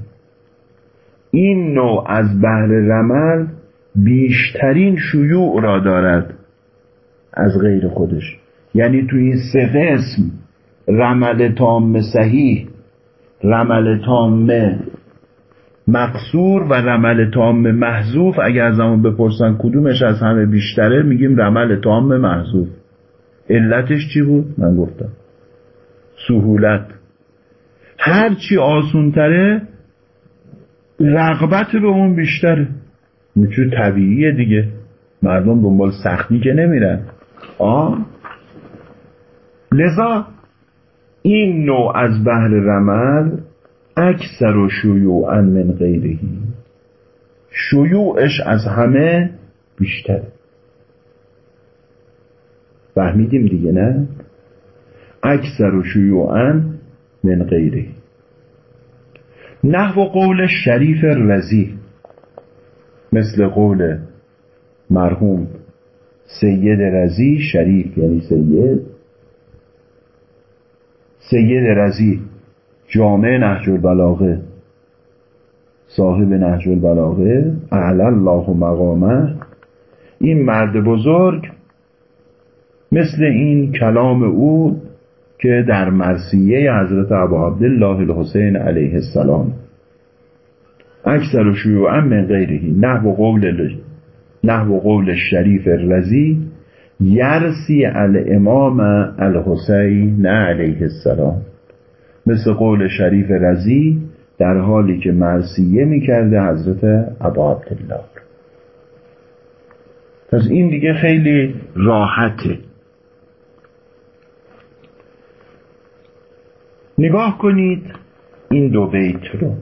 این نوع از بحر رمل بیشترین شیوع را دارد از غیر خودش. یعنی تو این سه قسم رمل تام صحیح رمل تام مقصور و رمل تام محذوف. اگر از همون بپرسن کدومش از همه بیشتره میگیم رمل تام محذوف. علتش چی بود؟ من گفتم. سهولت. هرچی آسونتره رغبت به اون بیشتره. می‌تونه طبیعیه دیگه. مردم دنبال سختی که نمیرن. آه؟ لذا این نوع از بحر رمل اکثر و شیوعا من غیرهی شیوعش از همه بیشتره. فهمیدیم دیگه نه؟ اکثر و شیوعا من غیره. نحو قول شریف رزی مثل قول مرحوم سید رزی شریف یعنی سید سید رزی جامع نهج البلاغه. صاحب نهج البلاغه. اعلی الله مقامه. این مرد بزرگ مثل این کلام او که در مرسیه حضرت ابا عبدالله الحسین علیه السلام. اکثر و شیوعا من غیرهی نحو قول نحو قول شریف رزی یرسی الامام الحسین علیه السلام. مثل قول شریف رزی در حالی که مرسیه می‌کرده حضرت ابا عبدالله. پس این دیگه خیلی راحته. نگاه کنید این دو بیت رو.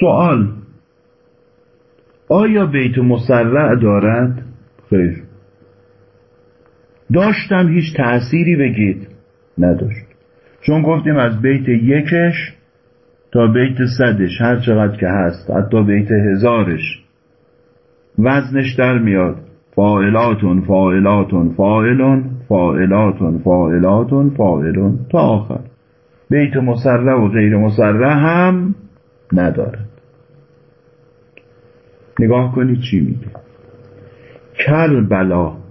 سوال آیا بیت مسرع دارد؟ خیر داشتم هیچ تأثیری بگید نداشت. چون گفتیم از بیت یکش تا بیت صدش هر چقدر که هست حتی بیت هزارش وزنش در میاد. فائلاتون فائلاتون فائلون فائلاتون فائلاتون فائلون تا آخر. بیت مسرع و غیر مسرع هم ندارد. نگاه کنید چی میگه. کربلا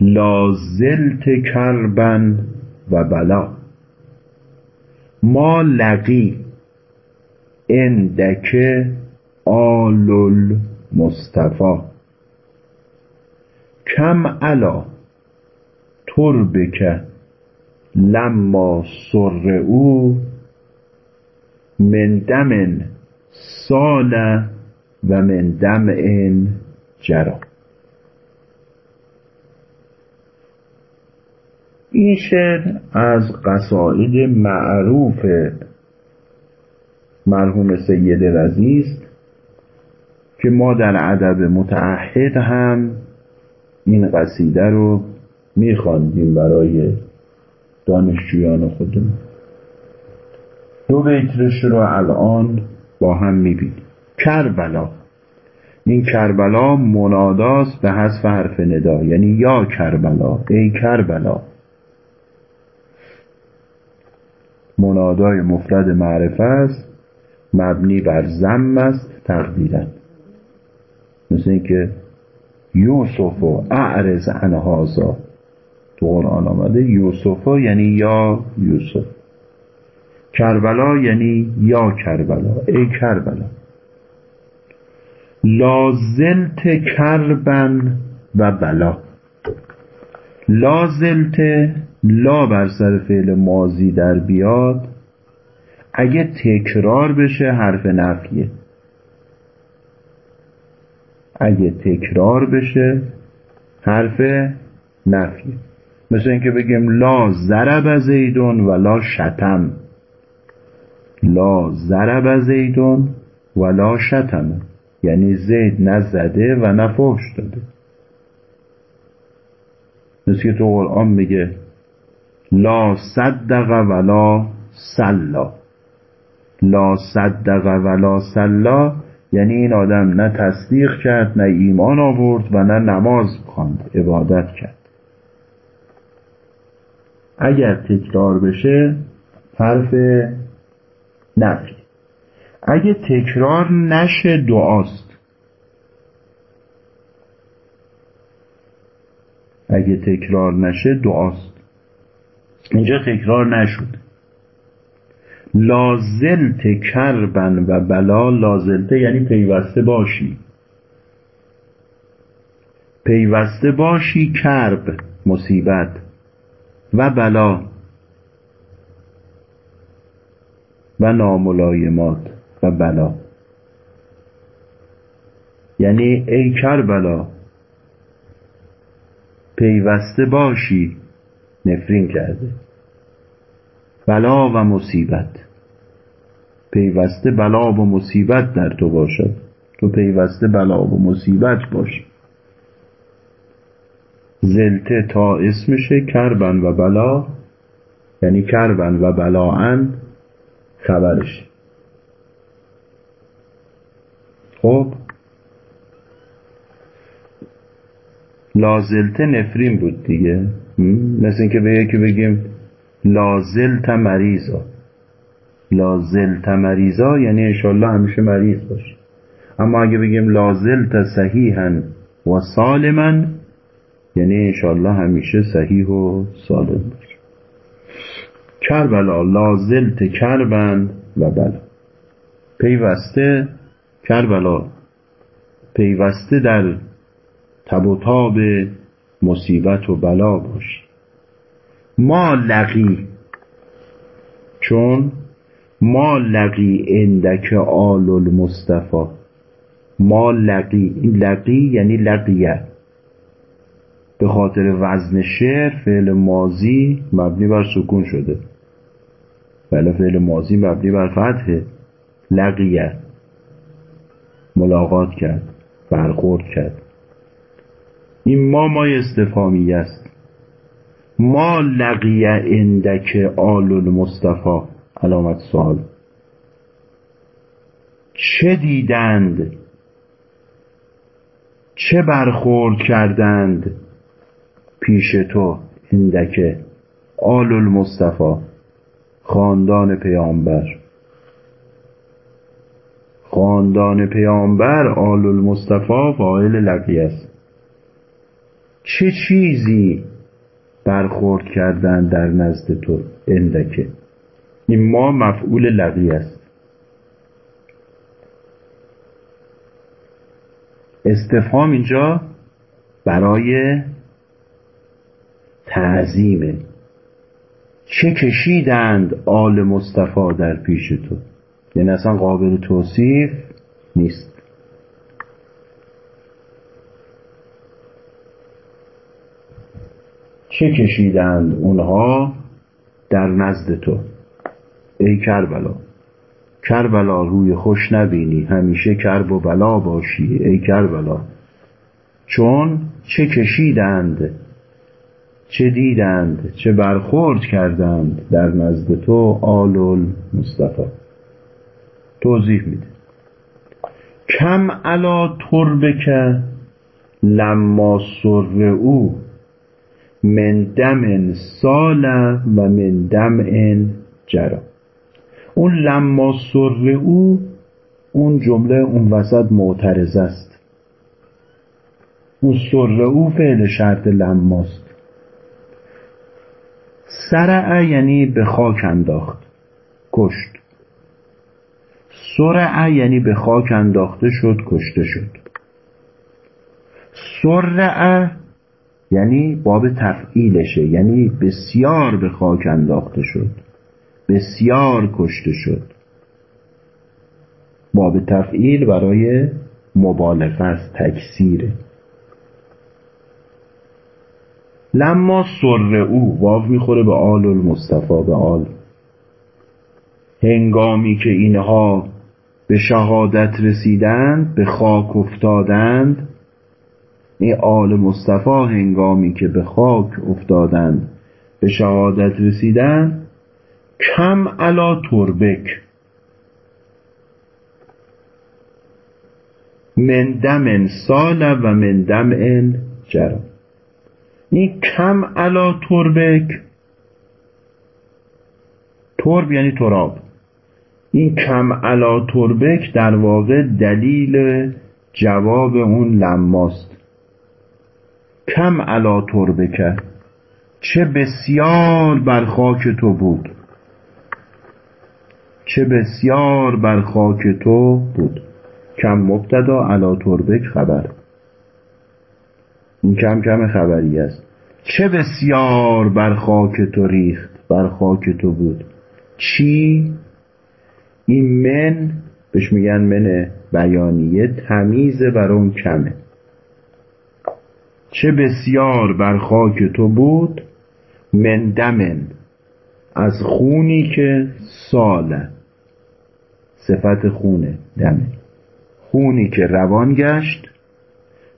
لازلت کربن و بلا. ما لقی. اندک آل المصطفى کم علا. تربک لما سر او. من دم سال و من دم جرا. این شعر از قصائد معروف مرحوم سید رزی است که ما در ادب متعهد هم این قصیده رو میخواندیم برای دانشجویان خودمون. دو بیترش رو الان با هم می‌بینیم. کربلا. این کربلا مناداست به حذف حرف ندا. یعنی یا کربلا ای کربلا. منادای مفرد معرفه است مبنی بر زم است تقدیرا. مثل اینکه یوسف و اعرض عن هازا تو قرآن آمده یوسف یعنی یا یوسف. کربلا یعنی یا کربلا ای کربلا. لازلت کربن و بلا. لازلت لا بر سر فعل مازی در بیاد. اگه تکرار بشه حرف نفیه. اگه تکرار بشه حرف نفیه. مثل اینکه بگیم لا ضرب زیدون و لا شتم. لا ضرب زیدون و لا شتم. یعنی زید نزده و نفوش داده. مثل که تو قرآن میگه لا صدق ولا سلا لا صدق ولا سلا یعنی این آدم نه تصدیق کرد نه ایمان آورد و نه نماز خواند عبادت کرد. اگر تکرار بشه حرف نفی. اگه تکرار نشه دعاست. اگه تکرار نشه دعاست. اینجا تکرار نشد. لازلت کربن و بلا لازلته یعنی پیوسته باشی. پیوسته باشی کرب مصیبت و بلا و ناملایمات. و بلا. یعنی ای کربلا پیوسته باشی نفرین کرده. بلا و مصیبت. پیوسته بلا و مصیبت در تو باشد. تو پیوسته بلا و مصیبت باشی. زلته تا اسمشه کربن و بلا یعنی کربن و بلاعن خبرش. خب لازلته نفرین بود دیگه. مثل اینکه به یکی بگیم لازلت مریضا. لازلت مریضا یعنی انشالله همیشه مریض باشه. اما اگه بگیم لازلت صحیحا و سالما یعنی انشالله همیشه صحیح و سالم باشه. کربلا لازلت کربن و بلا. پیوسته کربلا پیوسته در تب و تاب مصیبت و بلا باشی ما لقی. چون ما لقی اندک آل المصطفى ما لقی. این لقی یعنی لقیه. به خاطر وزن شعر فعل مازی مبنی بر سکون شده. ولی فعل مازی مبنی بر فتحه لقیه. ملاقات کرد برخورد کرد. این ما مای استفامی است. ما لقیه اندک آل المصطفى علامت سوال. چه دیدند؟ چه برخورد کردند پیش تو اندک آل المصطفى خاندان پیامبر؟ خاندان پیامبر آل المصطفى فاعل لقیه است. چه چیزی برخورد کردن در نزد تو اندکه؟ این ما مفعول لقی است. استفهام اینجا برای تعظیمه چه کشیدند آل مصطفی در پیش تو؟ یعنی اصلا قابل توصیف نیست. چه کشیدند اونها در نزد تو؟ ای کربلا کربلا روی خوش نبینی همیشه کرب و بلا باشی ای کربلا. چون چه کشیدند چه دیدند چه برخورد کردند در نزد تو آل مصطفی توضیح میده. کم علا تربک لما سر او من دم سال و من دم جرا. اون لما سر او اون جمله اون وسط معترض است. اون سر او فعل شرط لماست. سرع یعنی به خاک انداخت. کشت. سرع یعنی به خاک انداخته شد کشته شد. سرع یعنی باب تفعیلشه یعنی بسیار به خاک انداخته شد بسیار کشته شد. باب تفعیل برای مبالغه است تکثیره. لما سر او واو می‌خوره به آل المصطفى به آل. هنگامی که اینها به شهادت رسیدند به خاک افتادند. این آل مصطفی هنگامی که به خاک افتادند به شهادت رسیدن کم علا تربک. من دم سال و من دم جرا این کم علا تربک. ترب یعنی تراب. این کم علا تربک در واقع دلیل جواب اون لماست. کم علا تربکه چه بسیار بر خاک تو بود. چه بسیار بر خاک تو بود. کم مبتدا علا تربک خبر. این کم کم خبری است. چه بسیار بر خاک تو ریخت بر خاک تو بود. چی؟ این من بهش میگن من بیانیه تمیزه بر اون کمه. چه بسیار بر خاک تو بود من دمن از خونی که ساله. صفت خونه دمه. خونی که روان گشت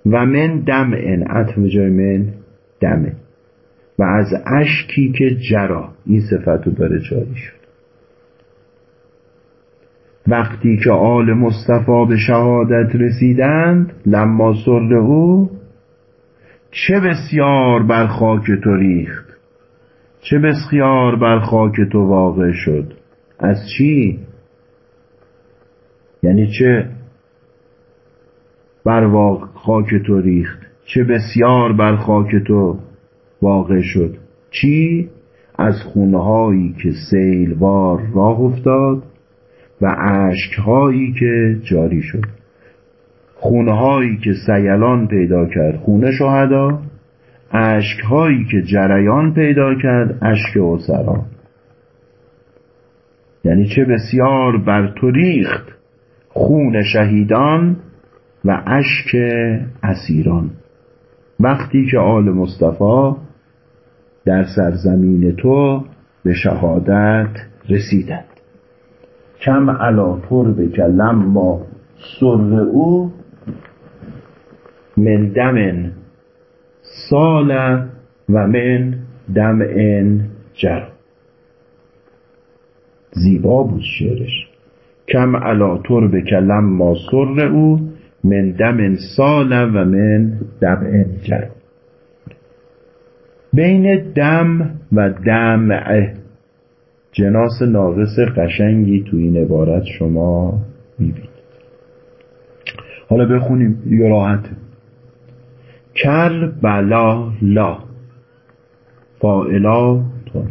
و من دم ان عطف جای من دمه. و از اشکی که جرا این صفت رو داره جاری وقتی که آل مصطفی به شهادت رسیدند لما سر او چه بسیار بر خاک تو ریخت. چه بسیار بر خاک تو واقع شد. از چی؟ یعنی چه بر خاک تو ریخت؟ چه بسیار بر خاک تو واقع شد؟ چی؟ از خونهایی که سیلوار راه افتاد. و عشقهایی که جاری شد. خونهایی که سیلان پیدا کرد خونه شهدا. اشکهایی که جریان پیدا کرد اشک اسرا یعنی چه بسیار بر تو ریخت خون شهیدان و اشک اسیران. وقتی که آل مصطفی در سرزمین تو به شهادت رسیدند. کم علا طور که لما سر او من دم سال و من دم ان جر. زیبا بود شعرش. کم علا طور که لما سر او من دم سال و من دم جر. بین دم و دمعه جناس ناقص قشنگی تو این عبارت شما می‌بینید. حالا بخونیم یه راحت. کر بلا لا فائلاتون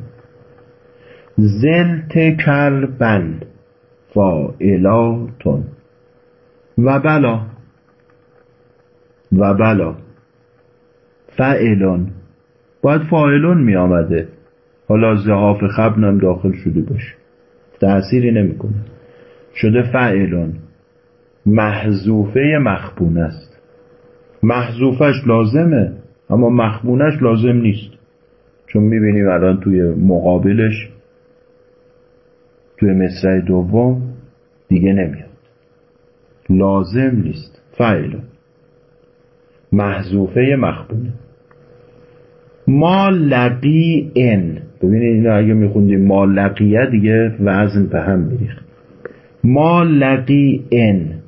زلت کربن فائلاتون و بلا و بلا. فعلون باید فاعلون می آمده حالا زهاف خبنم داخل شده باشه. تأثیری نمی‌کنه. شده فعلون محذوفه مخبون است. محذوفش لازمه اما مخبونش لازم نیست. چون می‌بینیم الان توی مقابلش توی مصرع دوم دیگه نمیاد. لازم نیست. فعلون محذوفه مخبونه. ما لقی ان ببینید اینو اگه میخوندیم ما لقیه دیگه وزن به هم میریخت. ما لقی ان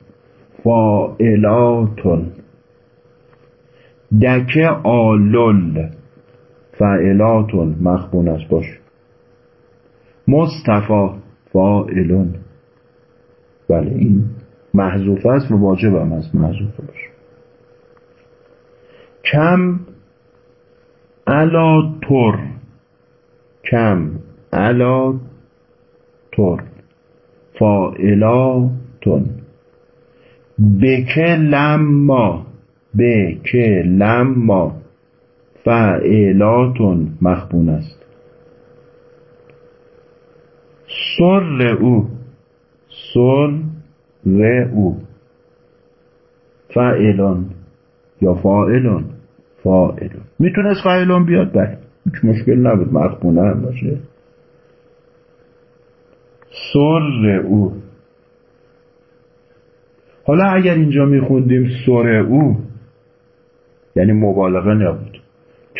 فائلاتون دکه آلل فائلاتون مخبون است باش. مصطفا فائلون بله این محذوف است و واجب هم است محذوف باشه کم علا تر. کم. علا تر. فائلاتون بکه لما بکه لما فعلاتون مخبون است. سر او سر او فعلان یا فاعلون فاعلون می‌تونست فاعلون بیاد؟ بله. هیچ مشکل نبود. مخبونه هم باشه. سر او. حالا اگر اینجا میخوندیم سر او یعنی مبالغه نبود.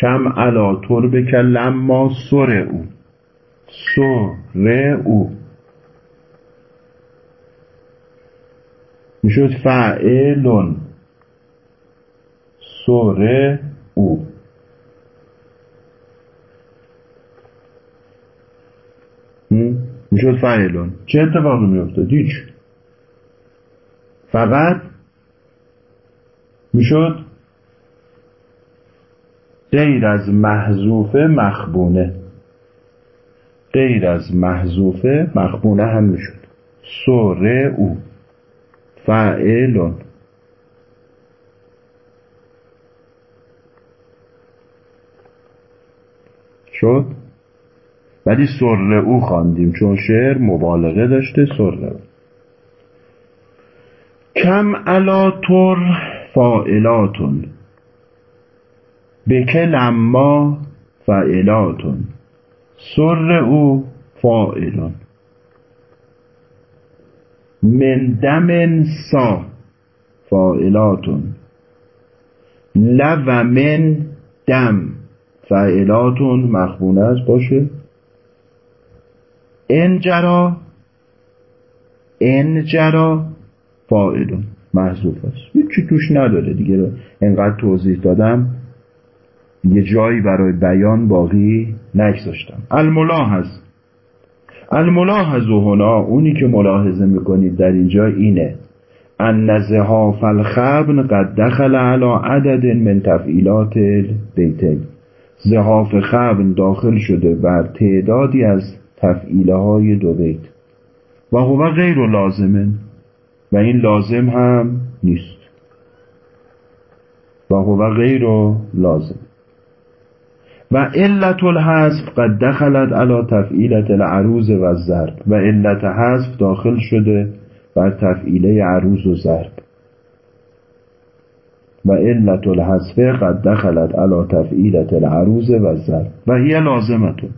کم علا طور بکن لما سر او. سر او. می‌شد فعلون. سوره او. می‌شد فعلون چه اتفاقی میافتاد هیچ. فقط می‌شد غیر از محذوفه مخبونه. غیر از محذوفه مخبونه هم می‌شد. سوره او. فعلون شد. ولی سر او خواندیم چون شعر مبالغه داشته سر. او کم علا تر فائلاتون بکه لما فعلاتون سر او فائلون من دم سا فائلاتون لو من دم. فعلاتون مخبونه است باشه. انجرا انجرا فاعلون محذوف است. هیچی توش نداره دیگه انقدر توضیح دادم. یه جایی برای بیان باقی نگذاشتم. الملاحظ الملاحظ هنا. اونی که ملاحظه می‌کنید در اینجا اینه. ان زهاف الخبن قد دخل على عدد من تفعیلات البیتین زهاف خبن داخل شده بر تعدادی از تفعیله های دو بیت. و هو غیر لازمه و این لازم هم نیست. و هو غیر لازم. و علت الحذف قد دخلت على تفعیلت العروض و ضرب و علت حذف داخل شده بر تفعیله عروض و ضرب. و علت الحذف قد دخلت على تفعیلت العروض و ضرب و هی لازمتون.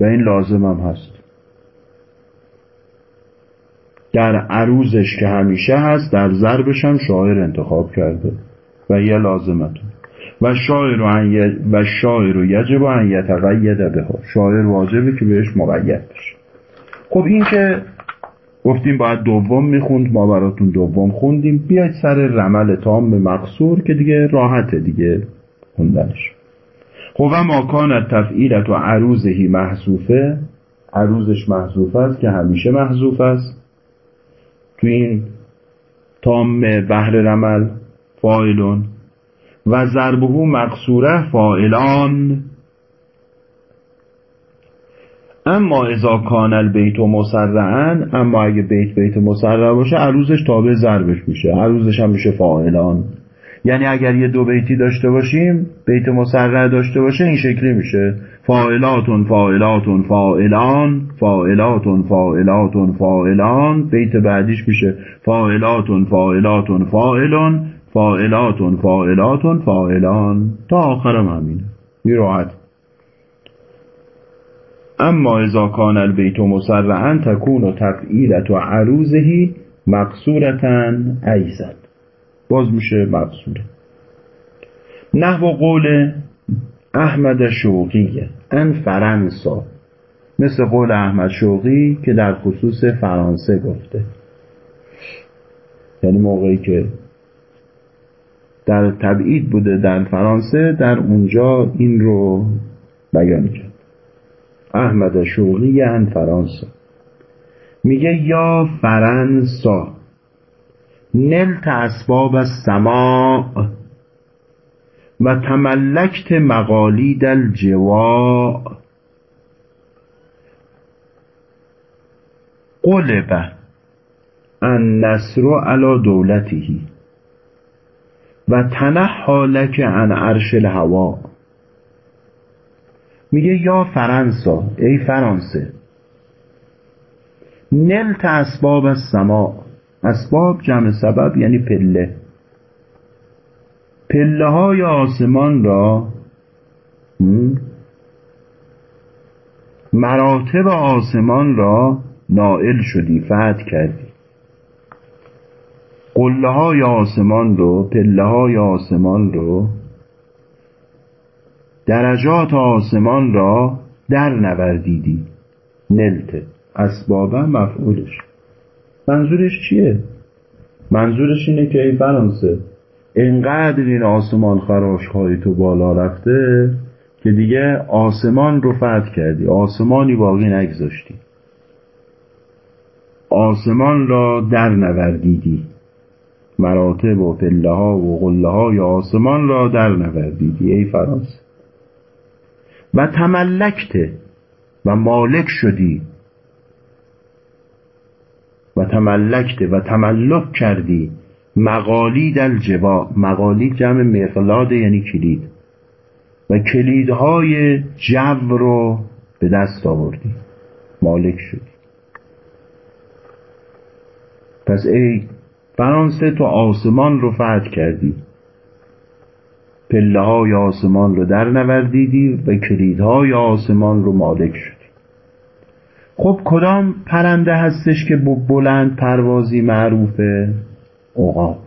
و این لازم هم هست. در عروضش که همیشه هست در ضربش هم شاعر انتخاب کرده. و یه لازمتون. و شاعر و شاعر یجب ان یتقید بها. شاعر واجبه که بهش مقید بشه. خب این که گفتیم باید دوم می‌خوند ما براتون دوم خوندیم. بیاید سر رمل تام مقصور که دیگه راحته دیگه خوندنش. خب و ماکان تفعیلت و عروضهی محذوفه. عروضش محذوف است که همیشه محذوف است. تو این تام بحر رمل فایلون و ضربه مقصوره فائلان اما اذا کان البیت مسرعن اما اگه بیت بیت مسرع باشه عروضش تابع ضربش میشه. عروضش هم میشه فاعلان. یعنی اگر یه دو بیتی داشته باشیم بیت مسرع داشته باشه این شکلی میشه. فاعلاتون فاعلاتون فاعلان فاعلاتون فاعلاتون فاعلان بیت بعدیش میشه. فاعلاتون فاعلاتون فاعلون فاعلاتون فاعلاتون فاعلان. تا آخرم همینه. بی اما اذا کان البیت مسرعا تکون تفعیلت و عروضهی مقصورتن ایزد باز میشه مقصوره. نحو قول احمد شوقیه ان فرنسا. مثل قول احمد شوقی که در خصوص فرانسه گفته. یعنی موقعی که در تبعید بوده در فرانسه در اونجا این رو بیان کرد. احمد شوقی ان فرانسه. میگه یا فرنسا. نلت اسباب السماع و تملکت مقالید الجواء قلب النصر علی دولته و تنحا لک عن عرش الهوا. میگه یا فرنسا ای فرانسه. نلت اسباب السماع اسباب جمع سبب یعنی پله. پله های آسمان را مراتب آسمان را نائل شدی فتح کردی. قله های آسمان رو پله های آسمان رو درجات آسمان را در نوردیدی. نلت. اسبابا مفعولش. منظورش چیه؟ منظورش اینه که ای فرانسه اینقدر این آسمان خراش های تو بالا رفته که دیگه آسمان رو فتح کردی. آسمانی باقی نگذاشتی. آسمان را در نوردیدی. مراتب و پله ها و غله های آسمان را در نوردیدی. ای فرانسه. و تملکته و مالک شدی. و تملکته و تملک کردی. مقالید الجوا مقالید جمع مقلاد یعنی کلید. و کلیدهای جو رو به دست آوردی. مالک شدی. پس ای فرانسه تو آسمان رو فتح کردی. پله های آسمان رو در نوردیدی و کلیدهای آسمان رو مالک شدی. خب کدام پرنده هستش که با بلند پروازی معروفه عقاب؟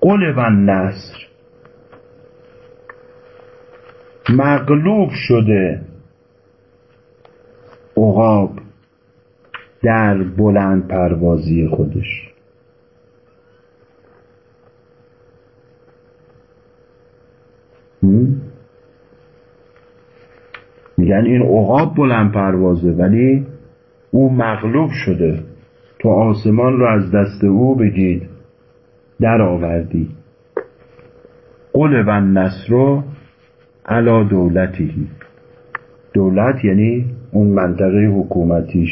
قلب نصر. مغلوب شده عقاب در بلند پروازی خودش. میگن این عقاب بلند پروازه ولی او مغلوب شده. تو آسمان رو از دست او بگید در آوردی. قلب النصر علا دولتی دولت یعنی اون منطقه حکومتیش.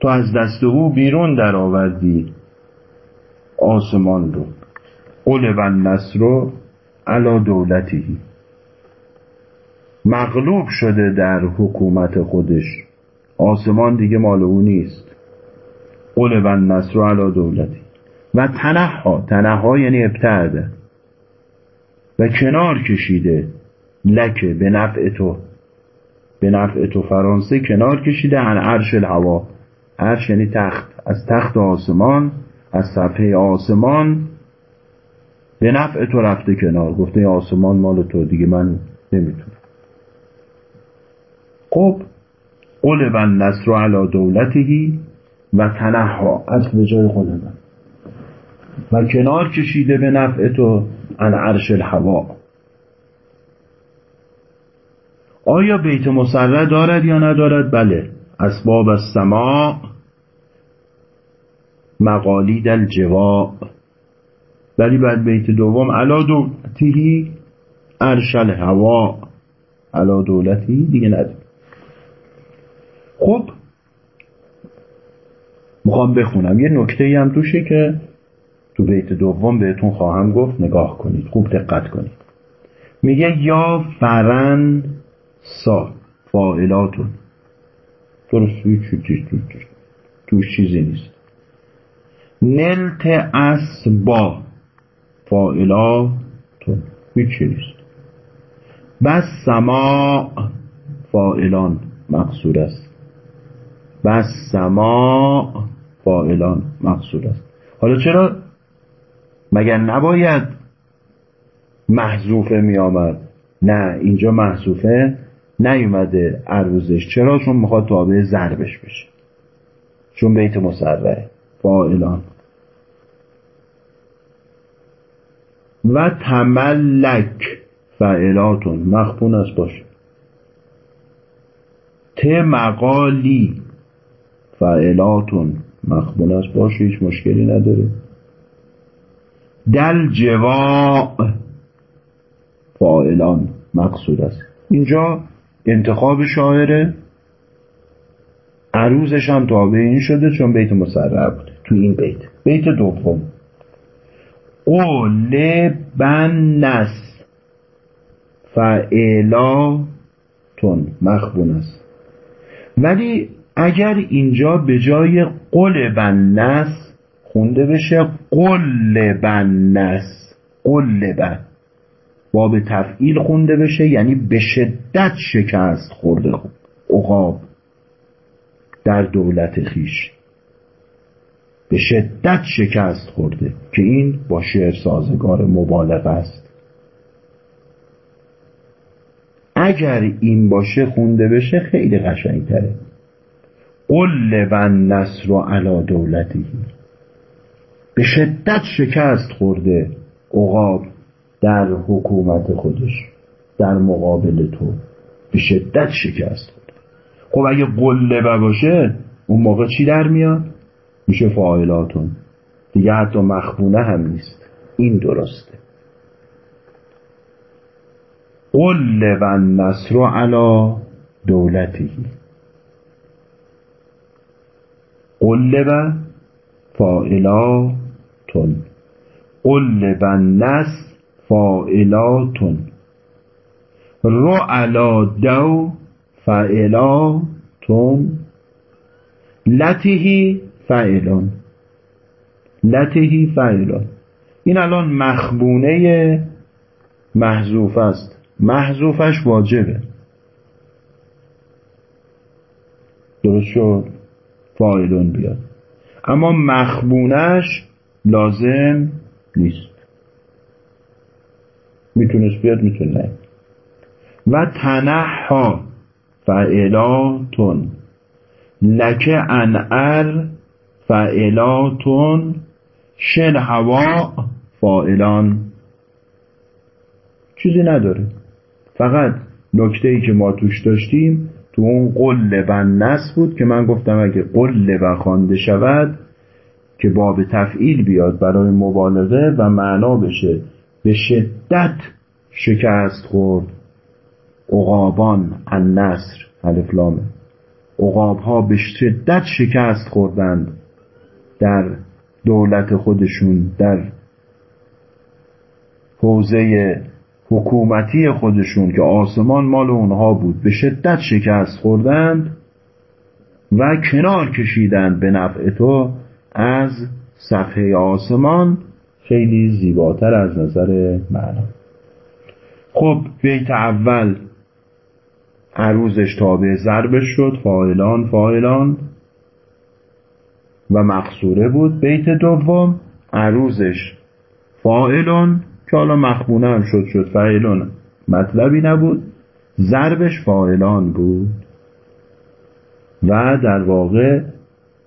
تو از دست او بیرون در آوردی. آسمان رو. قلب النصر علا دولتی مغلوب شده در حکومت خودش. آسمان دیگه مال او نیست. قلب النصر علا دولتی و تنها تنها یعنی ابتعده و کنار کشیده لکه به نفع تو. به نفع تو فرانسه کنار کشیده عن عرش الهوا. عرش یعنی تخت. از تخت آسمان از صفحه آسمان به نفع تو رفته کنار. گفته آسمان مال تو دیگه من نمی‌تونم. خب قلب النصر علی دولتهی و تنها از به جای قلب و کنار کشیده به نفع تو عن عرش الهوا. آیا بیت مسره دارد یا ندارد؟ بله. اسباب السماع مقالید الجوا. ولی بعد بیت دوم علا دولتی عرش الهوا علا دولتی دیگه نداره خب می‌خوام بخونم. یه نکته هم توشه که تو بیت دوم بهتون خواهم گفت. نگاه کنید. خوب دقت کنید. میگه یا فرن سا فائلاتون درست توش چیزی نیست. نلت اس با فائلاتون هیچی نیست. بس سما فائلان مقصود است. بس سما فائلان مقصود است. حالا چرا؟ مگر نباید محذوفه می آمد نه اینجا محذوفه نیومده عروزش چرا؟ چون می‌خواد تابع ضربش بشه. چون بیت مسرعه فائلان و تملک. فعلاتون مخفون است باشه. ت مقالی. فعلاتون مخفون است باشه هیچ مشکلی نداره. دل جواع فائلان مقصود است. اینجا انتخاب شاعره. عروزش هم تابع این شده چون بیت مسرع بوده تو این بیت. بیت دوم. قول بنس فعلاتون مخبون است. ولی اگر اینجا به جای قل بنس خونده بشه قل بنس. قل بن. باب تفعیل خونده بشه یعنی به شدت شکست خورده. عقاب در دولت خیش. به شدت شکست خورده که این با شعر سازگار مبالغه است. اگر این باشه خونده بشه خیلی قشنگتره. قل و نصر علا دولتی به شدت شکست خورده عقاب در حکومت خودش در مقابل تو. به شدت شکست خورده. خب اگه قلبه باشه اون موقع چی در میاد؟ میشه فاعلاتون. دیگه حتی مخبونه هم نیست. این درسته. قل و نصر علا دولتی قلب فاعلاتون. قلب النصر فاعلاتون. رو علا دو فعلاتون لتهی فعلان لتهی فعلان این الان مخبونه محذوف است. محذوفش واجبه. درست شد؟ فاعلون بیاد. اما مخبونش لازم نیست. می‌تونست بیاد می‌تونه و تنحا فعلاتون لکه انعر فعلاتون شل هوا فائلان چیزی نداره فقط نکته ای که ما توش داشتیم تو اون قل و نس بود که من گفتم اگه قل و خوانده شود که باب تفعیل بیاد برای مبالغه و معنا بشه. به شدت شکست خورد. عقابان النصر الف لامه به شدت شکست خوردند. در دولت خودشون در حوزه حکومتی خودشون که آسمان مال اونها بود به شدت شکست خوردند و کنار کشیدند به نفع تو از صفحه آسمان. خیلی زیباتر از نظر معنا خب بیت اول. عروزش تابع ضربش شد. فاعلان فاعلان. و مقصوره بود بیت دوم عروزش. فاعلان که حالا مخبونه هم شد شد فاعلان مطلبی نبود ضربش فاعلان بود. و در واقع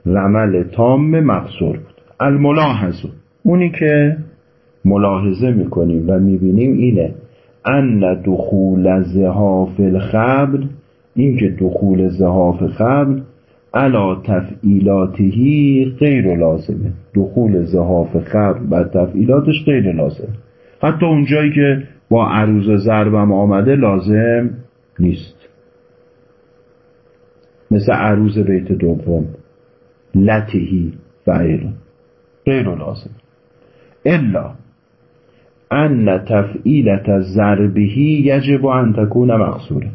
رمل تام مقصور بود. الملاحظه. اونی که ملاحظه می‌کنیم و می‌بینیم اینه ان دخول زهاف الخبر اینکه دخول زهاف خبر علا تفعیلاتهی غیر لازمه. دخول زهاف خبر بر تفعیلاتش غیر لازمه. حتی اونجایی که با عروض ضربم آمده لازم نیست. مثل عروض بیت دوم. لتهی فعیل. غیر لازم الا ان تفعیلت ضربهی یجب ان تکون مقصوره.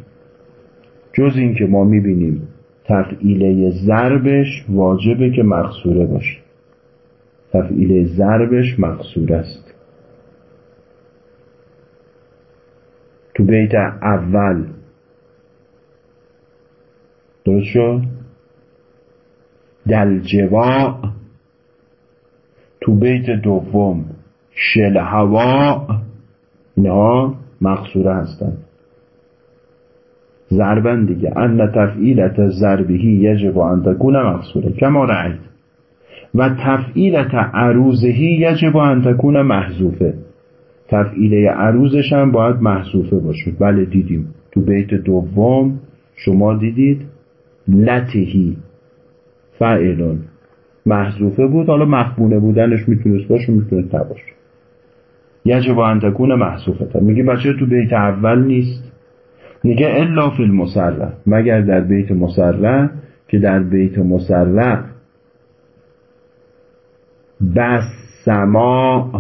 جز این که ما می‌بینیم تفعیله ضربش واجبه که مقصوره باشه. تفعیله ضربش مقصور است. تو بیت اول درست شد؟ دل تو بیت دوم شل هوا اینها مقصوره هستند. ضربن دیگه. ان تفعیلت ضربهی یجب ان تکون مقصوره. کما رأیت. و تفعیلت عروزهی یجب ان تکون محذوفه. تفعیله عروزش هم باید محذوفه باشه. بله دیدیم. تو بیت دوم شما دیدید. لتهی فعلون محذوفه بود. حالا مخبونه بودنش می‌تونست باشه می‌تونست نباشه. یجب ان تکون محذوفه. میگه بچه تو بیت اول نیست؟ میگه الا فی المسرع مگر در بیت مسرع که در بیت مسرع بس سما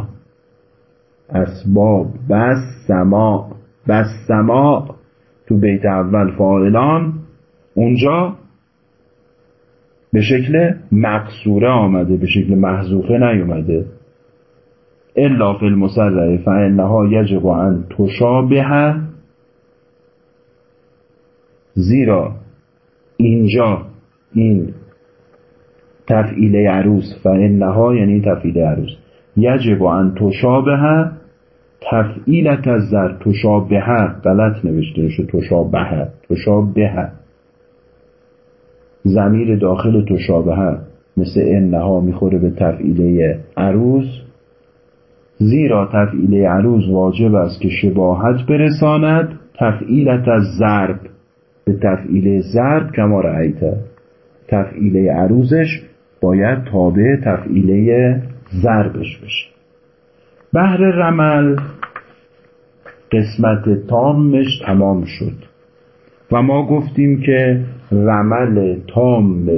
اسباب بس سما بس سما تو بیت اول فاعلان اونجا به شکل مقصوره آمده به شکل محذوفه نیومده. الا فی المسرع فانها یجب ان تشابه زیرا اینجا این تفعیل عروس فانها یعنی تفعیل عروس یجب ان تشابه تفعیلت از زر تشابه غلط نوشته میشه تشابه تشابه. زمیر داخل تشابه مثل انها می‌خوره به تفعیله عروس. زیرا تفعیله عروض واجب است که شباهت برساند تفعیلت از ضرب به تفعیله ضرب کما رأیته تفعیله عروضش باید تابع تفعیله ضربش بشه. بهر رمل قسمت تامش تمام شد. و ما گفتیم که رمل تام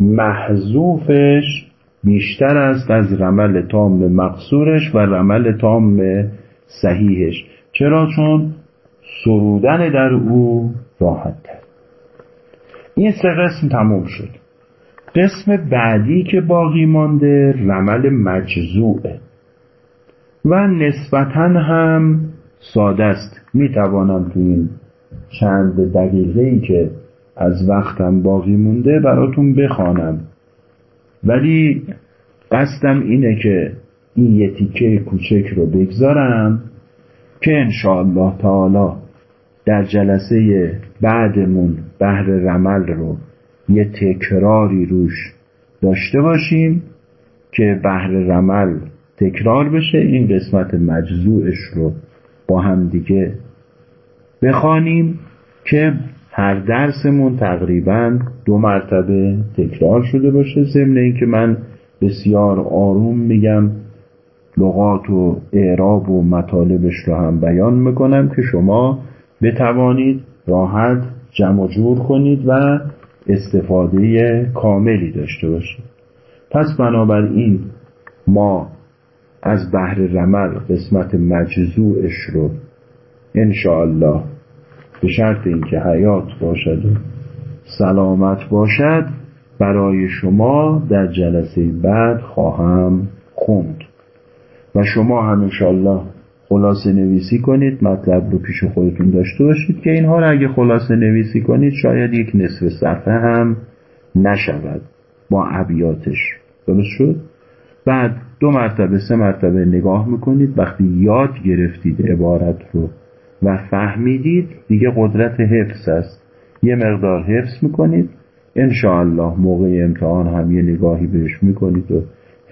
محذوفش بیشتر است از رمل تام مقصورش و رمل تام صحیحش. چرا؟ چون سرودن در او راحت تر. این سه قسم تموم شد. قسم بعدی که باقی مانده رمل مجزوعه و نسبتا هم ساده است. می توانم تو این چند دقیقه ای که از وقتم باقی مونده براتون بخوانم. ولی قصدم اینه که این یه تیکه کوچک رو بگذارم که انشاءالله تعالی در جلسه بعدمون بهر رمل رو یه تکراری روش داشته باشیم که بهر رمل تکرار بشه این قسمت مجزوعش رو با هم دیگه بخوانیم که هر درسمون تقریبا دو مرتبه تکرار شده باشه. ضمن اینکه من بسیار آروم میگم لغات و اعراب و مطالبش رو هم بیان می‌کنم که شما بتوانید راحت جمع جور کنید و استفاده کاملی داشته باشید. پس بنابراین ما از بحر رمل قسمت مجزوعش رو انشاءالله به شرط اینکه حیات باشد و سلامت باشد برای شما در جلسه بعد خواهم خوند. شما هم انشاءالله خلاصه نویسی کنید مطلب رو پیش خودتون داشته باشید که اینها رو اگه خلاصه نویسی کنید شاید یک نصف صفحه هم نشود. با ابیاتش. درست شد؟ بعد دو مرتبه سه مرتبه نگاه می‌کنید. وقتی یاد گرفتید عبارت رو و فهمیدید دیگه قدرت حفظ است. یه مقدار حفظ می‌کنید. انشاءالله موقع امتحان هم یه نگاهی بهش می‌کنید و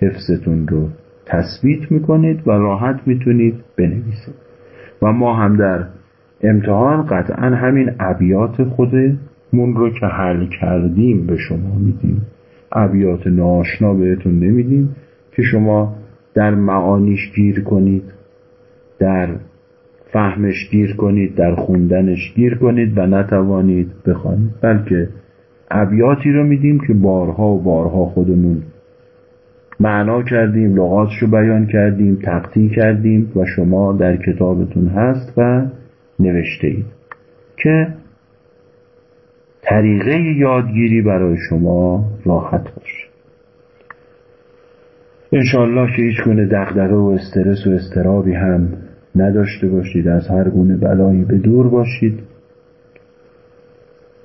حفظتون رو تثبیت می‌کنید و راحت می‌تونید بنویسید. و ما هم در امتحان قطعا همین ابیات خودمون رو که حل کردیم به شما میدیم. ابیات ناشنا بهتون نمیدیم که شما در معانیش گیر کنید در فهمش گیر کنید در خوندنش گیر کنید و نتوانید بخوانید. بلکه ابیاتی رو میدیم که بارها و بارها خودمون معنا کردیم لغاتش بیان کردیم تقطیع کردیم و شما در کتابتون هست و نوشته اید. که طریقه یادگیری برای شما راحت باشه. انشالله که هیچ گونه دغدغه و استرس و استرابی هم نداشته باشید از هر گونه بلایی به دور باشید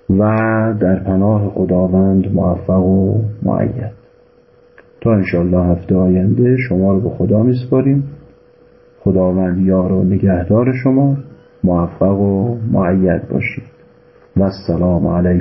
و در پناه خداوند موفق و معید. تا انشالله هفته آینده شما رو به خدا میسپاریم. خداوند یار و نگهدار شما. موفق و معید باشید. و السلام علیکم.